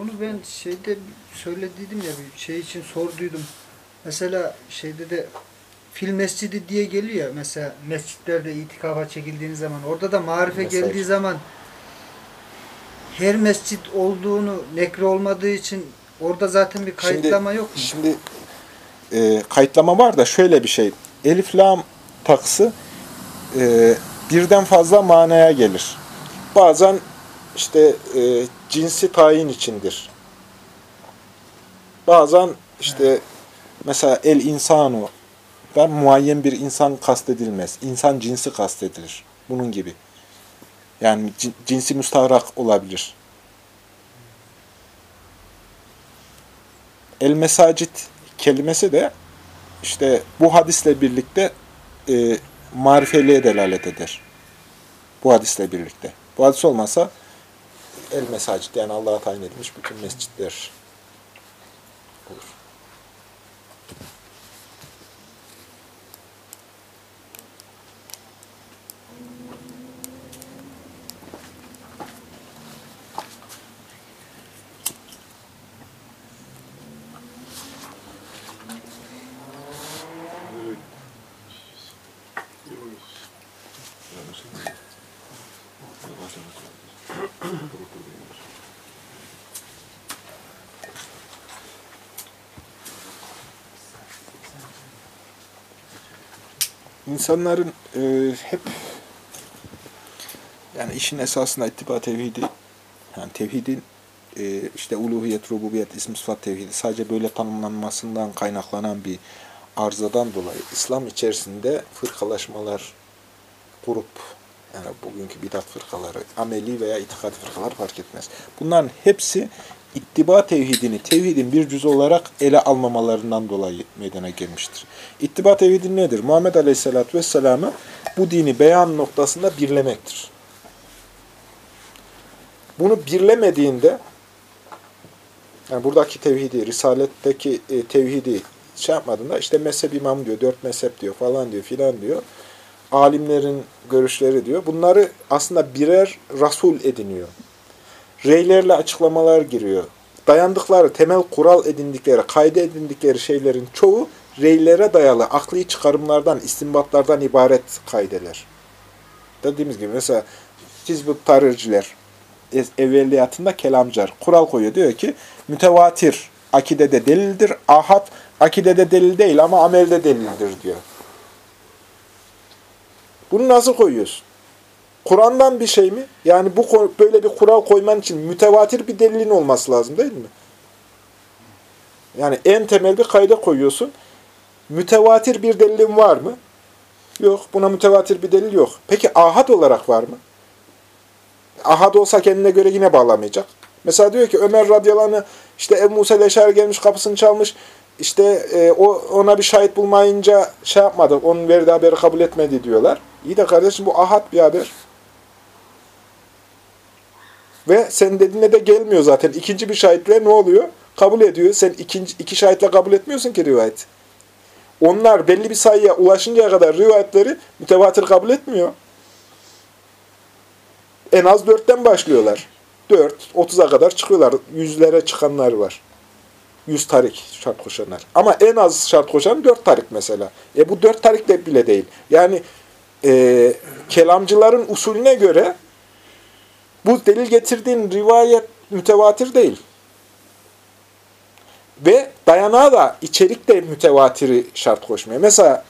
Onu ben şeyde söylediydim ya bir şey için sorduydum. Mesela şeyde de fil mescidi diye geliyor mesela mescitlerde itikafa çekildiğiniz zaman orada da marife Mesaj. geldiği zaman her mescit olduğunu nekre olmadığı için orada zaten bir kayıtlama yok mu? Şimdi e, kayıtlama var da şöyle bir şey. Elif lam takısı e, birden fazla manaya gelir. Bazen işte e, cinsi tayin içindir. Bazen işte mesela el insanu da muayyen bir insan kastedilmez. İnsan cinsi kastedilir. Bunun gibi. Yani cin- cinsi müstahrak olabilir. El mesacit kelimesi de işte bu hadisle birlikte e, marifeliğe delalet eder. Bu hadisle birlikte. Bu hadis olmasa el mesacit yani Allah'a tayin edilmiş bütün mescitler olur. İnsanların e, hep yani işin esasında ittiba tevhidi yani tevhidin e, işte uluhiyet, rububiyet, isim sıfat tevhidi sadece böyle tanımlanmasından kaynaklanan bir arızadan dolayı İslam içerisinde fırkalaşmalar kurup yani bugünkü bidat fırkaları, ameli veya itikadi fırkalar fark etmez. Bunların hepsi ittiba tevhidini, tevhidin bir cüzü olarak ele almamalarından dolayı meydana gelmiştir. İttiba tevhidi nedir? Muhammed Aleyhisselatü Vesselam'ı bu dini beyan noktasında birlemektir. Bunu birlemediğinde, yani buradaki tevhidi, Risaletteki e, tevhidi şey yapmadığında, işte mezhep imam diyor, dört mezhep diyor falan diyor filan diyor. Alimlerin görüşleri diyor. Bunları aslında birer rasul ediniyor reylerle açıklamalar giriyor. Dayandıkları, temel kural edindikleri, kayda edindikleri şeylerin çoğu reylere dayalı akli çıkarımlardan, istinbatlardan ibaret kaydeler. Dediğimiz gibi mesela Hizb-ı Tarırciler evveliyatında kelamcar kural koyuyor. Diyor ki mütevatir akidede delildir, ahad akidede delil değil ama amelde delildir diyor. Bunu nasıl koyuyorsun? Kur'an'dan bir şey mi? Yani bu böyle bir kural koyman için mütevatir bir delilin olması lazım değil mi? Yani en temel bir kayda koyuyorsun. Mütevatir bir delilin var mı? Yok. Buna mütevatir bir delil yok. Peki ahad olarak var mı? Ahad olsa kendine göre yine bağlamayacak. Mesela diyor ki Ömer radıyallahu işte Ebu Musa Leşer gelmiş kapısını çalmış. İşte e, o ona bir şahit bulmayınca şey yapmadı. Onun verdiği haberi kabul etmedi diyorlar. İyi de kardeşim bu ahad bir haber. Ve sen dediğine de gelmiyor zaten. İkinci bir şahitle ne oluyor? Kabul ediyor. Sen ikinci, iki şahitle kabul etmiyorsun ki rivayet. Onlar belli bir sayıya ulaşıncaya kadar rivayetleri mütevatir kabul etmiyor. En az dörtten başlıyorlar. Dört, otuza kadar çıkıyorlar. Yüzlere çıkanlar var. Yüz tarik şart koşanlar. Ama en az şart koşan dört tarik mesela. E bu dört tarik de bile değil. Yani e, kelamcıların usulüne göre bu delil getirdiğin rivayet mütevatir değil. Ve dayanağı da içerik de mütevatiri şart koşmuyor. Mesela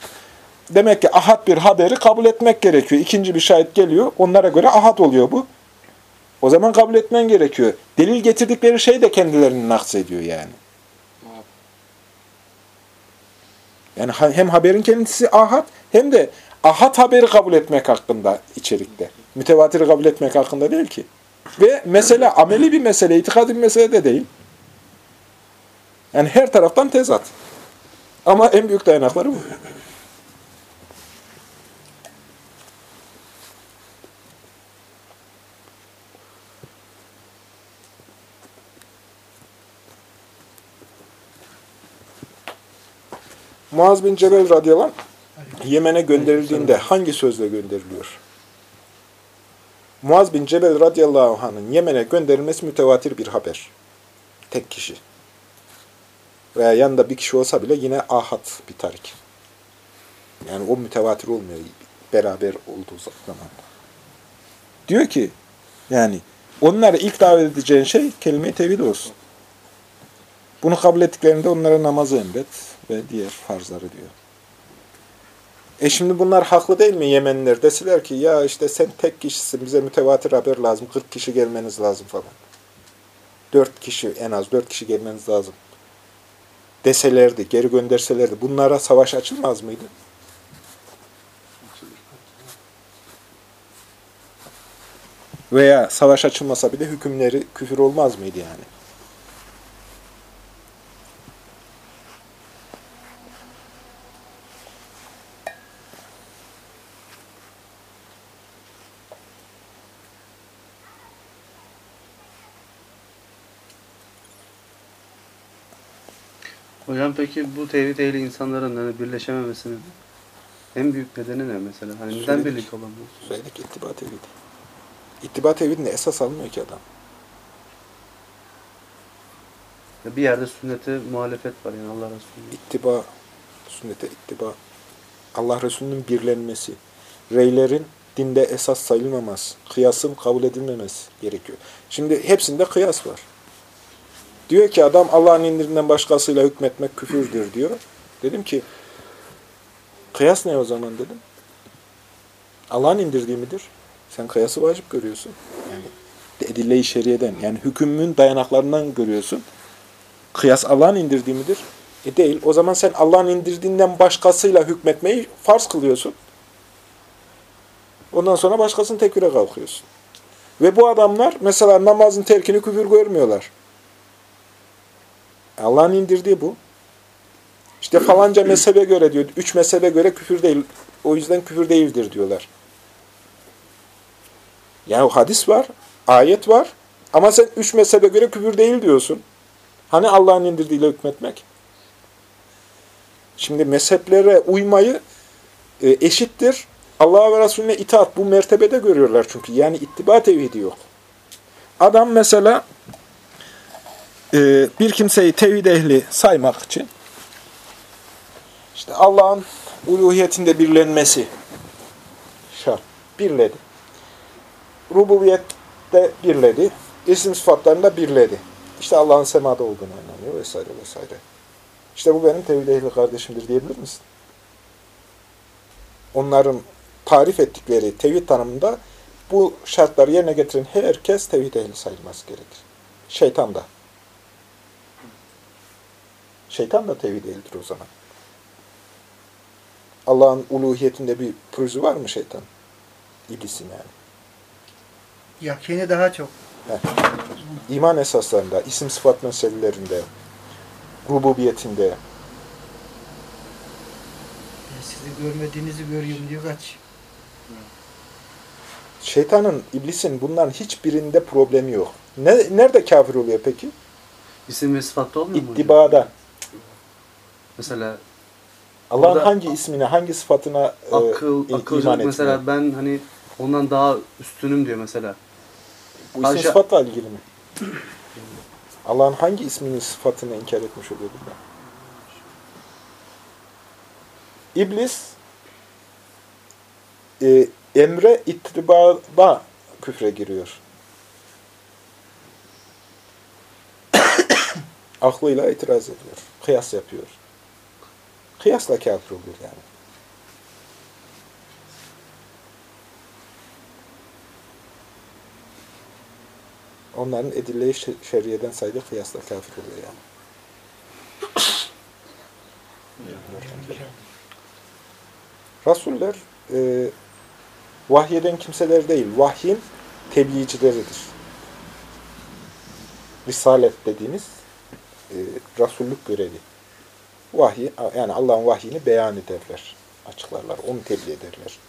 demek ki ahad bir haberi kabul etmek gerekiyor. İkinci bir şahit geliyor. Onlara göre ahad oluyor bu. O zaman kabul etmen gerekiyor. Delil getirdikleri şey de kendilerini naks ediyor yani. Yani hem haberin kendisi ahad hem de ahad haberi kabul etmek hakkında içerikte. Mütevatiri kabul etmek hakkında değil ki. Ve mesele ameli bir mesele, itikadi bir mesele de değil. Yani her taraftan tezat. Ama en büyük dayanakları bu. Muaz bin Cebel radıyallahu Yemen'e gönderildiğinde hangi sözle gönderiliyor? Muaz bin Cebel radıyallahu anh'ın Yemen'e gönderilmesi mütevatir bir haber. Tek kişi. Veya yanında bir kişi olsa bile yine ahad bir tarik. Yani o mütevatir olmuyor beraber olduğu zaman. Diyor ki yani onlara ilk davet edeceğin şey kelime-i tevhid olsun. Bunu kabul ettiklerinde onlara namazı emret ve diğer farzları diyor. E şimdi bunlar haklı değil mi Yemenliler? Deseler ki ya işte sen tek kişisin bize mütevatir haber lazım. 40 kişi gelmeniz lazım falan. 4 kişi en az 4 kişi gelmeniz lazım. Deselerdi, geri gönderselerdi. Bunlara savaş açılmaz mıydı? veya savaş açılmasa bile hükümleri küfür olmaz mıydı yani? Hocam peki bu tevhid ehli insanların hani birleşememesinin en büyük nedeni ne mesela? Hani neden Söyledik. birlik olamıyor? Söyledik ittiba tevhidi. İttiba tevhidinde esas almıyor ki adam. Bir yerde sünnete muhalefet var yani Allah Resulü'nün. İttiba, sünnete ittiba. Allah Resulü'nün birlenmesi. Reylerin dinde esas sayılmaması. Kıyasın kabul edilmemesi gerekiyor. Şimdi hepsinde kıyas var. Diyor ki adam Allah'ın indirinden başkasıyla hükmetmek küfürdür diyor. Dedim ki kıyas ne o zaman dedim. Allah'ın indirdiği midir? Sen kıyası vacip görüyorsun. Yani edille-i şeriyeden yani hükmün dayanaklarından görüyorsun. Kıyas Allah'ın indirdiği midir? E değil. O zaman sen Allah'ın indirdiğinden başkasıyla hükmetmeyi farz kılıyorsun. Ondan sonra başkasını tekfire kalkıyorsun. Ve bu adamlar mesela namazın terkini küfür görmüyorlar. Allah'ın indirdiği bu. İşte falanca mezhebe göre diyor, üç mezhebe göre küfür değil. O yüzden küfür değildir diyorlar. Yani hadis var, ayet var ama sen üç mezhebe göre küfür değil diyorsun. Hani Allah'ın indirdiğiyle hükmetmek? Şimdi mezheplere uymayı e, eşittir. Allah'a ve Resulüne itaat bu mertebede görüyorlar çünkü. Yani ittiba tevhidi yok. Adam mesela bir kimseyi tevhid ehli saymak için işte Allah'ın uluhiyetinde birlenmesi şart. Birledi. Rububiyette birledi. İsim sıfatlarında birledi. İşte Allah'ın semada olduğunu inanıyor vesaire vesaire. İşte bu benim tevhid ehli kardeşimdir diyebilir misin? Onların tarif ettikleri tevhid tanımında bu şartları yerine getiren herkes tevhid ehli sayılması gerekir. Şeytan da. Şeytan da tevhid ehlidir o zaman. Allah'ın uluhiyetinde bir pürüzü var mı şeytan? İblisin yani. Yakini daha çok. Heh. İman esaslarında, isim sıfat meselelerinde, rububiyetinde, Ben sizi görmediğinizi görüyorum diyor kaç. şeytanın, iblisin bunların hiçbirinde problemi yok. Ne, nerede kafir oluyor peki? İsim ve sıfatta olmuyor mu hocam? Mesela Allah'ın hangi ismine, hangi sıfatına e, akıl, i- akılcılık iman mesela etmiyor? ben hani ondan daha üstünüm diyor mesela. Bu isim Ayşe- sıfatla ilgili mi? Allah'ın hangi isminin sıfatını inkar etmiş oluyor burada? İblis e, emre ittibada küfre giriyor. Aklıyla itiraz ediyor. Kıyas yapıyor. Kıyasla kafir oluyor yani. Onların edille-i şe- şeriyeden saydığı kıyasla kafir oluyor yani. Rasuller e, vahyeden kimseler değil, vahyin tebliğcileridir. Risalet dediğimiz e, rasullük görevi. Vahyi, yani Allah'ın vahyini beyan ederler, açıklarlar, onu tebliğ ederler.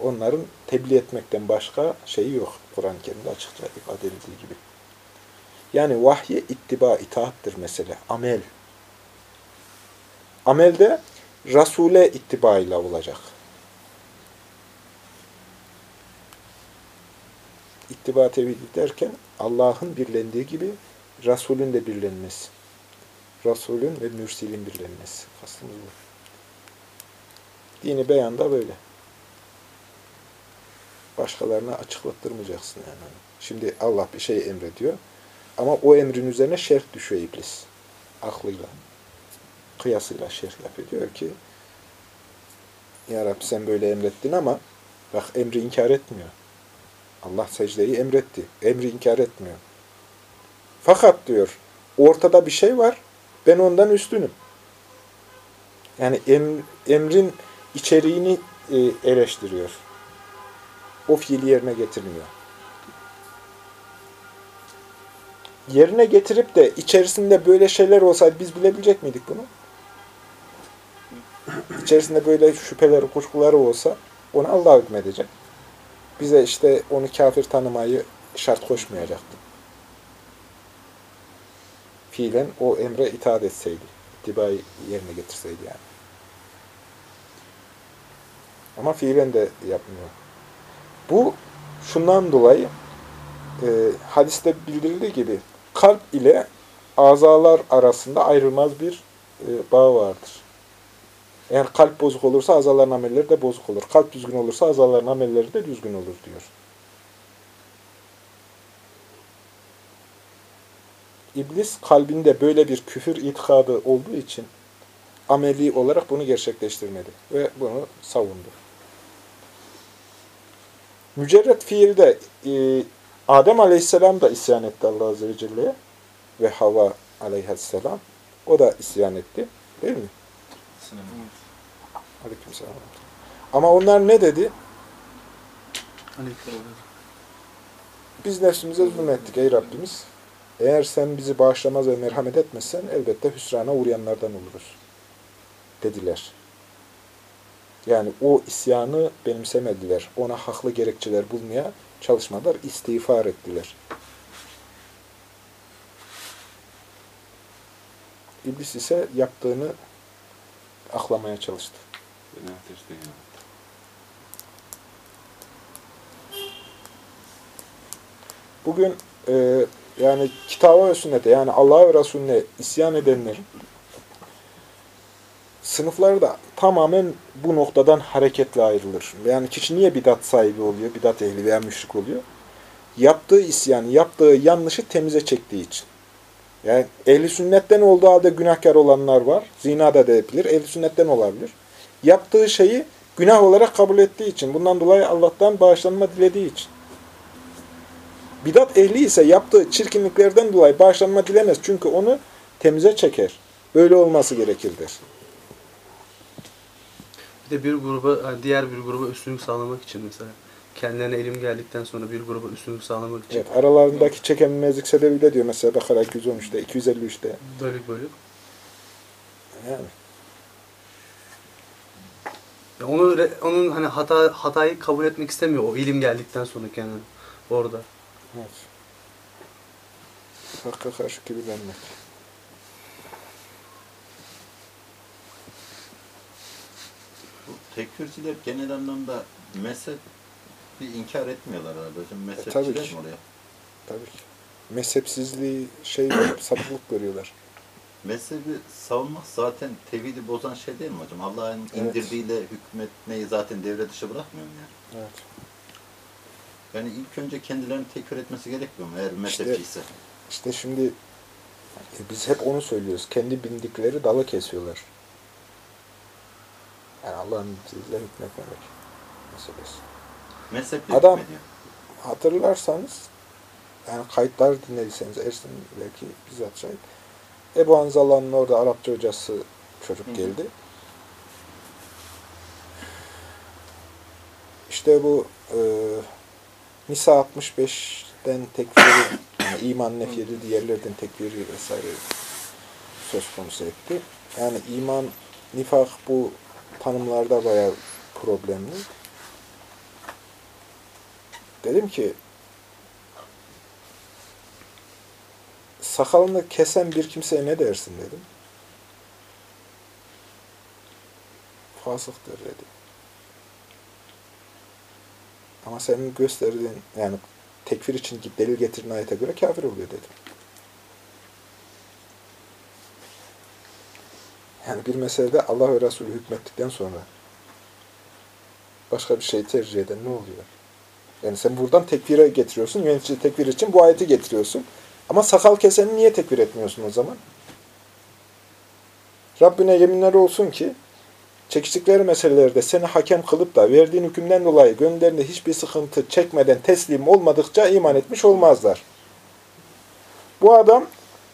Onların tebliğ etmekten başka şeyi yok. Kur'an-ı Kerim'de açıkça ifade edildiği gibi. Yani vahye ittiba, itaattır mesele. Amel. Amelde Resul'e ittiba ile olacak. İttiba tevhidi derken Allah'ın birlendiği gibi Resul'ün de birlenmesi. Resul'ün ve mürsilin birlenmesi. Kastımız bu. Dini beyanda böyle. Başkalarına açıklattırmayacaksın yani. Şimdi Allah bir şey emrediyor. Ama o emrin üzerine şerh düşüyor iblis. Aklıyla. Kıyasıyla şerh yapıyor. Ki Ya Rabbi sen böyle emrettin ama bak emri inkar etmiyor. Allah secdeyi emretti. Emri inkar etmiyor. Fakat diyor ortada bir şey var. Ben ondan üstünüm. Yani em, emrin içeriğini e, eleştiriyor. o fiili yerine getirmiyor. Yerine getirip de içerisinde böyle şeyler olsaydı biz bilebilecek miydik bunu? İçerisinde böyle şüpheleri, kuşkuları olsa onu Allah hükmedecek. Bize işte onu kafir tanımayı şart koşmayacaktı. Fiilen o emre itaat etseydi, ittibayı yerine getirseydi yani. Ama fiilen de yapmıyor. Bu şundan dolayı e, hadiste bildirildiği gibi kalp ile azalar arasında ayrılmaz bir e, bağ vardır. Eğer kalp bozuk olursa azaların amelleri de bozuk olur. Kalp düzgün olursa azaların amelleri de düzgün olur diyor. İblis kalbinde böyle bir küfür itikadı olduğu için ameli olarak bunu gerçekleştirmedi ve bunu savundu. Mücerret fiilde e, Adem Aleyhisselam da isyan etti Allah Azze ve Celle'ye ve Hava Aleyhisselam o da isyan etti. Değil mi? Aleykümselam. Ama onlar ne dedi? Biz nefsimize zulmettik ey Rabbimiz. Eğer sen bizi bağışlamaz ve merhamet etmezsen elbette hüsrana uğrayanlardan oluruz. Dediler. Yani o isyanı benimsemediler. Ona haklı gerekçeler bulmaya çalışmadılar. istiğfar ettiler. İblis ise yaptığını aklamaya çalıştı. Bugün e, yani kitaba ve sünnete yani Allah'a ve Resulüne isyan edenlerin sınıfları da tamamen bu noktadan hareketle ayrılır. Yani kişi niye bidat sahibi oluyor, bidat ehli veya müşrik oluyor? Yaptığı isyan, yaptığı yanlışı temize çektiği için. Yani ehli sünnetten olduğu halde günahkar olanlar var. Zina da edebilir, ehli sünnetten olabilir. Yaptığı şeyi günah olarak kabul ettiği için, bundan dolayı Allah'tan bağışlanma dilediği için. Bidat ehli ise yaptığı çirkinliklerden dolayı bağışlanma dilemez. Çünkü onu temize çeker. Böyle olması gerekirdir. Bir de bir gruba, diğer bir gruba üstünlük sağlamak için mesela. Kendilerine ilim geldikten sonra bir gruba üstünlük sağlamak için. Evet, aralarındaki çekememezlik sebebi de diyor mesela Bakara 213'te, 253'te. Bölük bölük. Yani. Ya onu onun hani hata hatayı kabul etmek istemiyor o ilim geldikten sonra kendine orada. Evet. Hakka karşı kibirlenmek. Tekfirciler genel anlamda mezhep bir inkar etmiyorlar herhalde hocam. Mezhepçiler tabii ki. mi oraya? Tabii ki. Mezhepsizliği şey sapıklık görüyorlar. Mezhebi savunmak zaten tevhidi bozan şey değil mi hocam? Allah'ın Evet. indirdiğiyle hükmetmeyi zaten devre dışı bırakmıyor mu yani? Evet. Yani ilk önce kendilerini tekfir etmesi gerekmiyor mu eğer mezhepçi İşte- ise? İşte şimdi e, biz hep onu söylüyoruz. Kendi bindikleri dalı kesiyorlar. Yani Allah'ın izniyle hükmetmemek meselesi. Mezheple Adam- hükmediyor. Hatırlarsanız yani kayıtlar dinlediyseniz Ersin belki bizzat şahit. Ebu Hanzala'nın orada Arapça hocası çocuk hı. geldi. İşte bu e, Nisa 65'ten tekfiri, yani iman nefyedi, diğerlerden tekfiri vesaire söz konusu etti. Yani iman, nifak bu tanımlarda bayağı problemli. Dedim ki sakalını kesen bir kimseye ne dersin dedim. Fasıktır dedi. Ama senin gösterdiğin yani tekfir için delil getirin ayete göre kafir oluyor dedim. Yani bir meselede Allah ve Resulü hükmettikten sonra başka bir şey tercih eden ne oluyor? Yani sen buradan tekfire getiriyorsun. Yönetici tekfir için bu ayeti getiriyorsun. Ama sakal keseni niye tekfir etmiyorsun o zaman? Rabbine yeminler olsun ki çekiştikleri meselelerde seni hakem kılıp da verdiğin hükümden dolayı gönüllerinde hiçbir sıkıntı çekmeden teslim olmadıkça iman etmiş olmazlar. Bu adam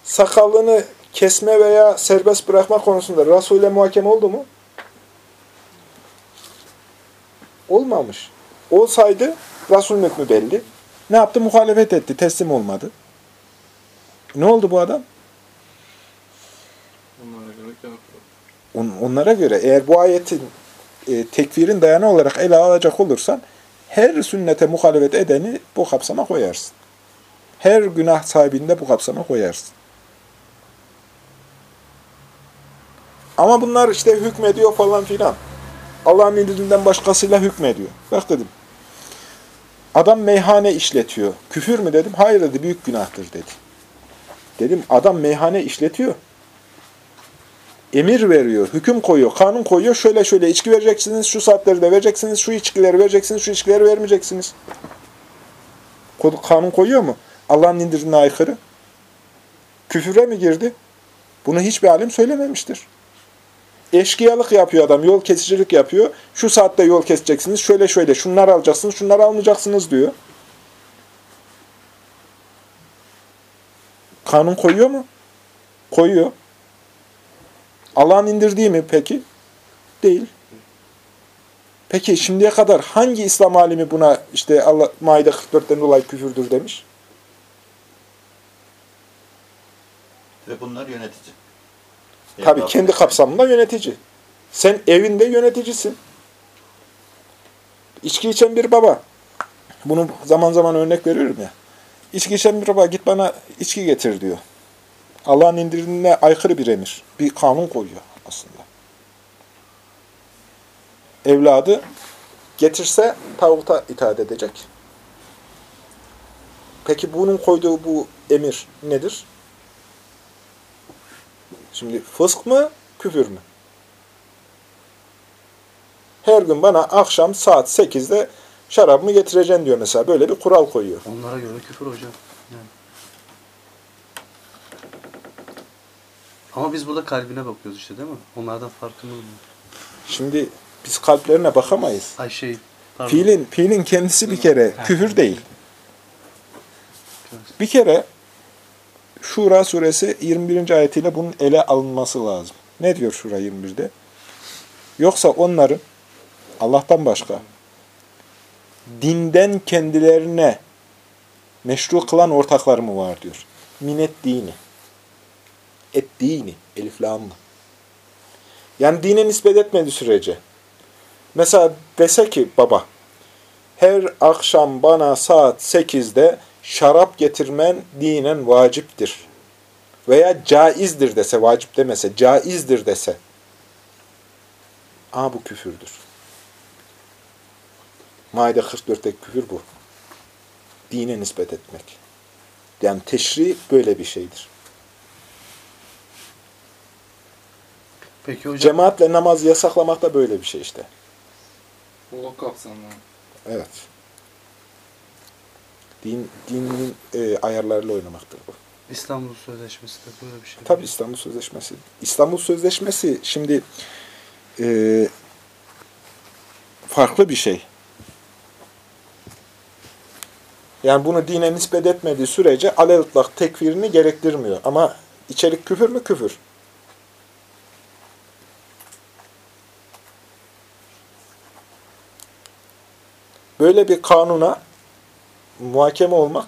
sakalını kesme veya serbest bırakma konusunda Resul'e muhakeme oldu mu? Olmamış. Olsaydı Resul hükmü belli. Ne yaptı? Muhalefet etti. Teslim olmadı. Ne oldu bu adam? Onlara göre kafir. On- Onlara göre eğer bu ayetin e, tekfirin dayanı olarak ele alacak olursan her sünnete muhalefet edeni bu kapsama koyarsın. Her günah sahibini de bu kapsama koyarsın. Ama bunlar işte hükmediyor falan filan. Allah'ın indirinden başkasıyla hükmediyor. Bak dedim. Adam meyhane işletiyor. Küfür mü dedim? Hayır dedi. Büyük günahtır dedi. Dedim adam meyhane işletiyor emir veriyor, hüküm koyuyor, kanun koyuyor. Şöyle şöyle içki vereceksiniz, şu saatleri de vereceksiniz, şu içkileri vereceksiniz, şu içkileri vermeyeceksiniz. Kanun koyuyor mu? Allah'ın indirdiğine aykırı. Küfüre mi girdi? Bunu hiçbir alim söylememiştir. Eşkıyalık yapıyor adam, yol kesicilik yapıyor. Şu saatte yol keseceksiniz, şöyle şöyle, şunları alacaksınız, şunları almayacaksınız diyor. Kanun koyuyor mu? Koyuyor. Allah'ın indirdiği mi peki? Değil. Peki şimdiye kadar hangi İslam alimi buna işte Allah Maide 44'ten dolayı küfürdür demiş? Ve bunlar yönetici. Tabii kendi kapsamında yönetici. Sen evinde yöneticisin. İçki içen bir baba. Bunu zaman zaman örnek veriyorum ya. İçki içen bir baba git bana içki getir diyor. Allah'ın indirdiğine aykırı bir emir. Bir kanun koyuyor aslında. Evladı getirse tağuta itaat edecek. Peki bunun koyduğu bu emir nedir? Şimdi fısk mı, küfür mü? Her gün bana akşam saat 8'de şarabımı getireceksin diyor mesela. Böyle bir kural koyuyor. Onlara göre küfür hocam. Yani. Ama biz burada kalbine bakıyoruz işte değil mi? Onlardan farkımız mı? Şimdi biz kalplerine bakamayız. Ay şey, pardon. Fiilin, fiilin kendisi bir kere küfür değil. Bir kere Şura suresi 21. ayetiyle bunun ele alınması lazım. Ne diyor Şura 21'de? Yoksa onların Allah'tan başka dinden kendilerine meşru kılan ortakları mı var diyor. Minet dini. Et dini. Elif lamlı. Yani dine nispet etmediği sürece. Mesela dese ki baba her akşam bana saat 8'de şarap getirmen dinen vaciptir. Veya caizdir dese, vacip demese, caizdir dese. Aa bu küfürdür. Maide 44'teki küfür bu. Dine nispet etmek. Yani teşri böyle bir şeydir. Peki hocam. Cemaatle namaz yasaklamak da böyle bir şey işte. O kapsamda. Evet. Din, dinin e, ayarlarıyla oynamaktır bu. İstanbul Sözleşmesi de böyle bir şey. Tabii İstanbul Sözleşmesi. İstanbul Sözleşmesi şimdi e, farklı bir şey. Yani bunu dine nispet etmediği sürece aleyhitlak tekfirini gerektirmiyor. Ama içerik küfür mü? Küfür. Böyle bir kanuna muhakeme olmak,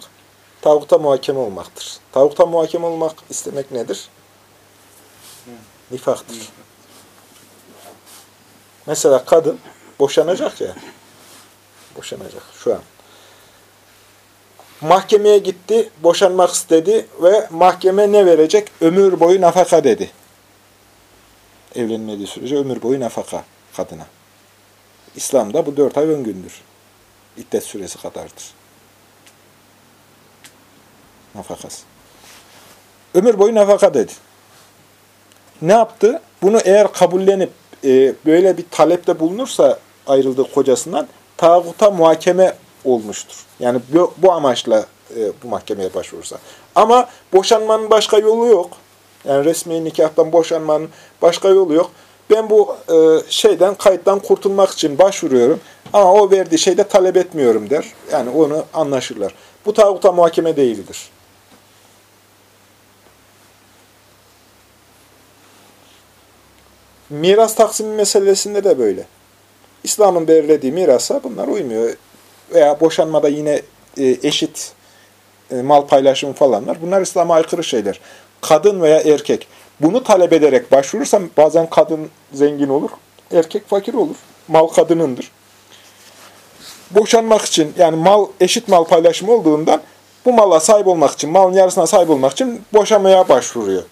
tağuta muhakeme olmaktır. Tağuta muhakeme olmak istemek nedir? Nifaktır. Mesela kadın boşanacak ya. Boşanacak şu an. Mahkemeye gitti, boşanmak istedi ve mahkeme ne verecek? Ömür boyu nafaka dedi. Evlenmediği sürece ömür boyu nafaka kadına. İslam'da bu dört ay ön gündür. İddet süresi kadardır. Nafakası. Ömür boyu nafaka dedi. Ne yaptı? Bunu eğer kabullenip e, böyle bir talepte bulunursa ayrıldığı kocasından tağuta muhakeme olmuştur. Yani bu, bu amaçla e, bu mahkemeye başvurursa. Ama boşanmanın başka yolu yok. Yani resmi nikahtan boşanmanın başka yolu yok. Ben bu e, şeyden, kayıttan kurtulmak için başvuruyorum. Ama o verdiği şeyde talep etmiyorum der. Yani onu anlaşırlar. Bu tağuta muhakeme değildir. Miras taksimi meselesinde de böyle. İslam'ın belirlediği mirasa bunlar uymuyor. veya boşanmada yine e, eşit e, mal paylaşımı falan var. Bunlar İslam'a aykırı şeyler. Kadın veya erkek bunu talep ederek başvurursam bazen kadın zengin olur, erkek fakir olur. Mal kadınındır. Boşanmak için yani mal eşit mal paylaşımı olduğundan bu mala sahip olmak için, malın yarısına sahip olmak için boşamaya başvuruyor.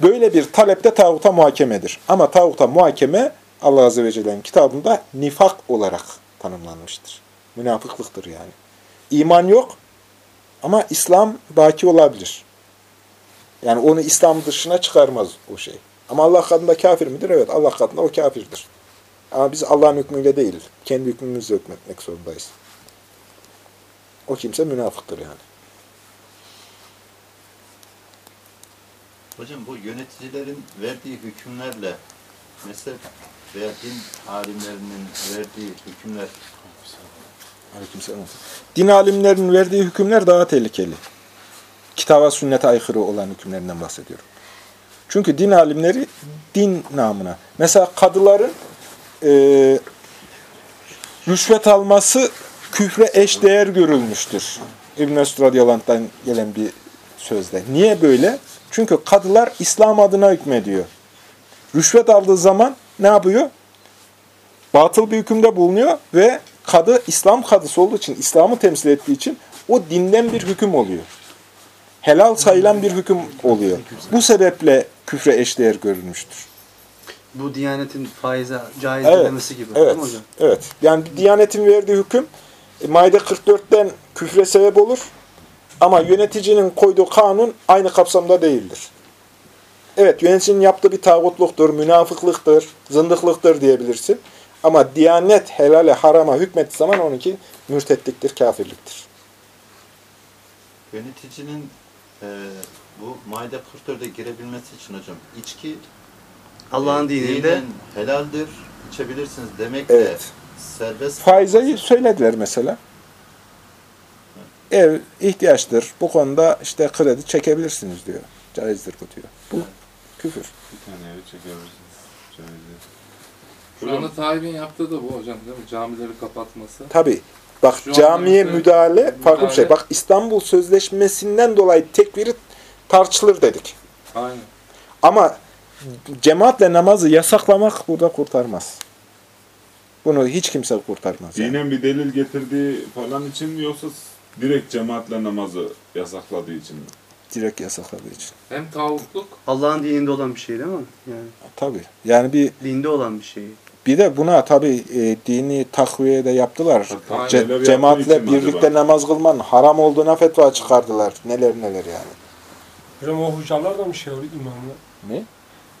Böyle bir talepte tağuta muhakemedir. Ama tağuta muhakeme Allah Azze ve Celle'nin kitabında nifak olarak tanımlanmıştır. Münafıklıktır yani. İman yok ama İslam baki olabilir. Yani onu İslam dışına çıkarmaz o şey. Ama Allah katında kafir midir? Evet Allah katında o kafirdir. Ama biz Allah'ın hükmüyle değil, kendi hükmümüzle hükmetmek zorundayız. O kimse münafıktır yani. Hocam bu yöneticilerin verdiği hükümlerle mezhep veya din alimlerinin verdiği hükümler Aleykümselam. Din alimlerinin verdiği hükümler daha tehlikeli. Kitaba sünnete aykırı olan hükümlerinden bahsediyorum. Çünkü din alimleri din namına. Mesela kadıların e, rüşvet alması küfre eş değer görülmüştür. İbn-i Mesud gelen bir sözde. Niye böyle? Çünkü kadılar İslam adına hükmediyor. Rüşvet aldığı zaman ne yapıyor? Batıl bir hükümde bulunuyor ve kadı İslam kadısı olduğu için, İslam'ı temsil ettiği için o dinden bir hüküm oluyor. Helal sayılan bir hüküm oluyor. Bu sebeple küfre eşdeğer görülmüştür. Bu diyanetin faize caiz Evet, demesi gibi. Evet, Değil mi hocam? evet. Yani Diyanet'in verdiği hüküm e, Maide 44'ten küfre sebep olur. Ama yöneticinin koyduğu kanun aynı kapsamda değildir. Evet, yöneticinin yaptığı bir tağutluktur, münafıklıktır, zındıklıktır diyebilirsin. Ama Diyanet helale harama hükmettiği zaman onunki mürtetliktir, kafirliktir. yöneticinin e, bu Maide 44'e girebilmesi için hocam içki Allah'ın e, dininde helaldir, içebilirsiniz demekle Evet. serbest Faizeyi söylediler mesela. Ev ihtiyaçtır. Bu konuda işte kredi çekebilirsiniz diyor. Caizdir bu diyor. Bu küfür. Bir tane evi çekebilirsiniz. Caiz. Şu anda Tayyip'in yaptığı da bu hocam değil mi? Camileri kapatması. Tabii. Bak Şu camiye anda müdahale farklı bir şey. müdahale- Bak İstanbul Sözleşmesi'nden dolayı tekbiri tartışılır dedik. Aynen. Ama cemaatle namazı yasaklamak burada kurtarmaz. Bunu hiç kimse kurtarmaz. Yani. Dinen bir delil getirdiği falan için mi yoksa direkt cemaatle namazı yasakladığı için mi? Direkt yasakladığı için. Hem tağutluk Allah'ın dininde olan bir şey değil mi? Yani Tabii. Yani bir dinde olan bir şey. Bir de buna tabii e, dini takviye de yaptılar. Ce- cemaatle birlikte acaba? namaz kılmanın haram olduğuna fetva çıkardılar. Neler neler yani. Hocam o hocalar da mı şey oluyor imamlar? Ne?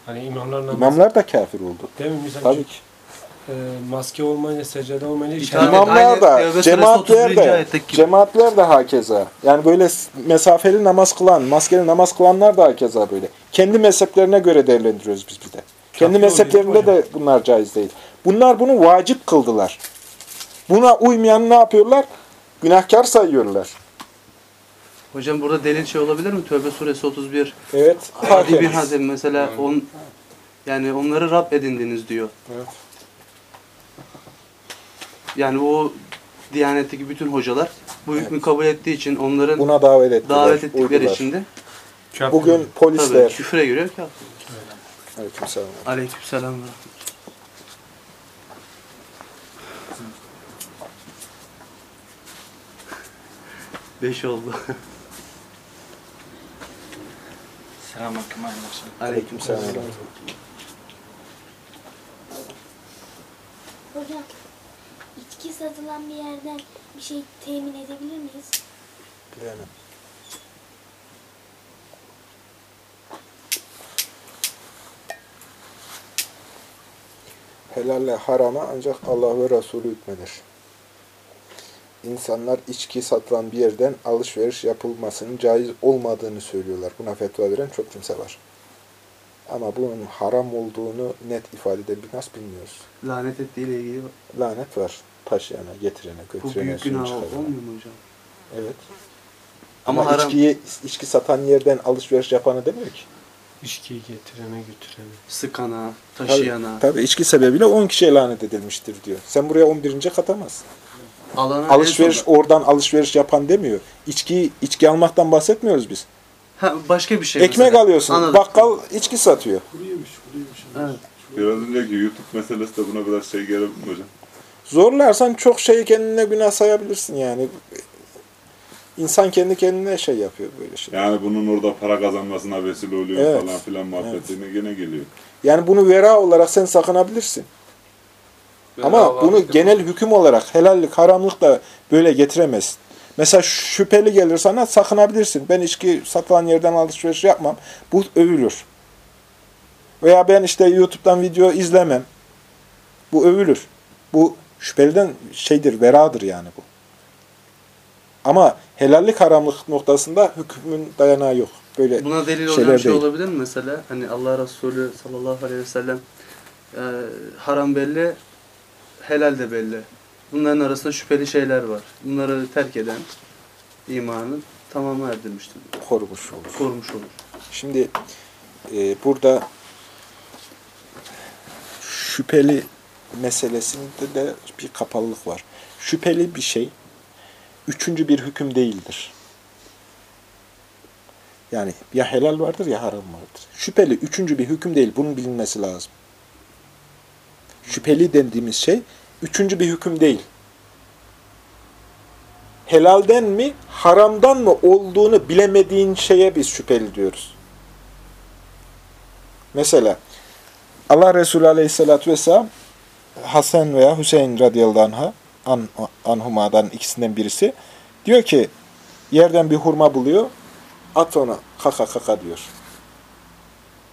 Hani imamlar namaz... İmamlar da kafir oldu. Değil mi? Mesela Tabii ki. e, maske olmayınca, secde olmayınca... Et- İmamlar da, cemaatler 31. de, cemaatler de hakeza. Yani böyle mesafeli namaz kılan, maskeli namaz kılanlar da hakeza böyle. Kendi mezheplerine göre değerlendiriyoruz biz bir de. Kendi Kafir mezheplerinde de bunlar caiz değil. Bunlar bunu vacip kıldılar. Buna uymayan ne yapıyorlar? Günahkar sayıyorlar. Hocam burada delil şey olabilir mi? Tövbe suresi 31. Evet. Adi bir hadem mesela on, yani onları Rab edindiniz diyor. Evet. Yani o Diyanetteki bütün hocalar bu hükmü kabul ettiği için onların Buna davet ettiler. davet ettikleri uydular. için de Kafir Bugün oluyor. tabii polisler... küfre giriyor ki. Aleykümselam. Aleykümselam ve rahmetullah. Beş oldu. Selamünaleyküm arkadaşlar. Aleykümselam. Hocam, içki satılan bir yerden bir şey temin edebilir miyiz? Bilemem. Helalle harama ancak Allah ve Resulü hükmeder. İnsanlar içki satılan bir yerden alışveriş yapılmasının caiz olmadığını söylüyorlar. Buna fetva veren çok kimse var. Ama bunun haram olduğunu net ifade eden bir nas bilmiyoruz. Lanet ettiğiyle ilgili Lanet var. Taşıyana, getirene, bu götürene, büyük suyunu günah olmuyor mu hocam? Evet. Ama, Ama, haram içkiyi, içki satan yerden alışveriş yapanı demiyor ki. İçkiyi getirene götürene. sıkana, taşıyana. tabii içki sebebiyle 10 kişiye lanet edilmiştir diyor. Sen buraya 11. katamazsın. Alana Alışveriş oradan alışveriş yapan demiyor. İçki içki almaktan bahsetmiyoruz biz. Ha, başka bir şey Ekmek mesela. alıyorsun. Anladım. Bakkal içki satıyor. Evet. Biraz önceki YouTube meselesi de buna biraz şey gelebilir mi hocam? Zorlarsan çok şeyi kendine günah sayabilirsin yani. İnsan kendi kendine şey yapıyor böyle şey. Yani bunun orada para kazanmasına vesile oluyor Evet. falan filan muhabbetine gene geliyor. Yani bunu vera olarak sen sakınabilirsin. Ama Bedava bunu genel hüküm olarak helallik, haramlık da böyle getiremezsin. Mesela şüpheli gelir sana sakınabilirsin. Ben içki satılan yerden alışveriş yapmam. Bu övülür. Veya ben işte YouTube'dan video izlemem. Bu övülür. Bu şüpheliden şeydir, veradır yani bu. Ama helallik, haramlık noktasında hükmün dayanağı yok. Böyle Buna delil olan şey değil. olabilir mi mesela? Hani Allah Resulü sallallahu aleyhi ve sellem e, haram belli, helal de belli. Bunların arasında şüpheli şeyler var. Bunları terk eden imanı tamamı erdirmiştir. korumuş olur. Korumuş olur. Şimdi e, burada şüpheli meselesinde de bir kapalılık var. Şüpheli bir şey üçüncü bir hüküm değildir. Yani ya helal vardır ya haram vardır. Şüpheli üçüncü bir hüküm değil. Bunun bilinmesi lazım. Şüpheli dediğimiz şey üçüncü bir hüküm değil. Helalden mi, haramdan mı olduğunu bilemediğin şeye biz şüpheli diyoruz. Mesela Allah Resulü Aleyhisselatü Vesselam Hasan veya Hüseyin radıyallahu anh'a an, anhuma'dan ikisinden birisi diyor ki yerden bir hurma buluyor at ona kaka kaka diyor.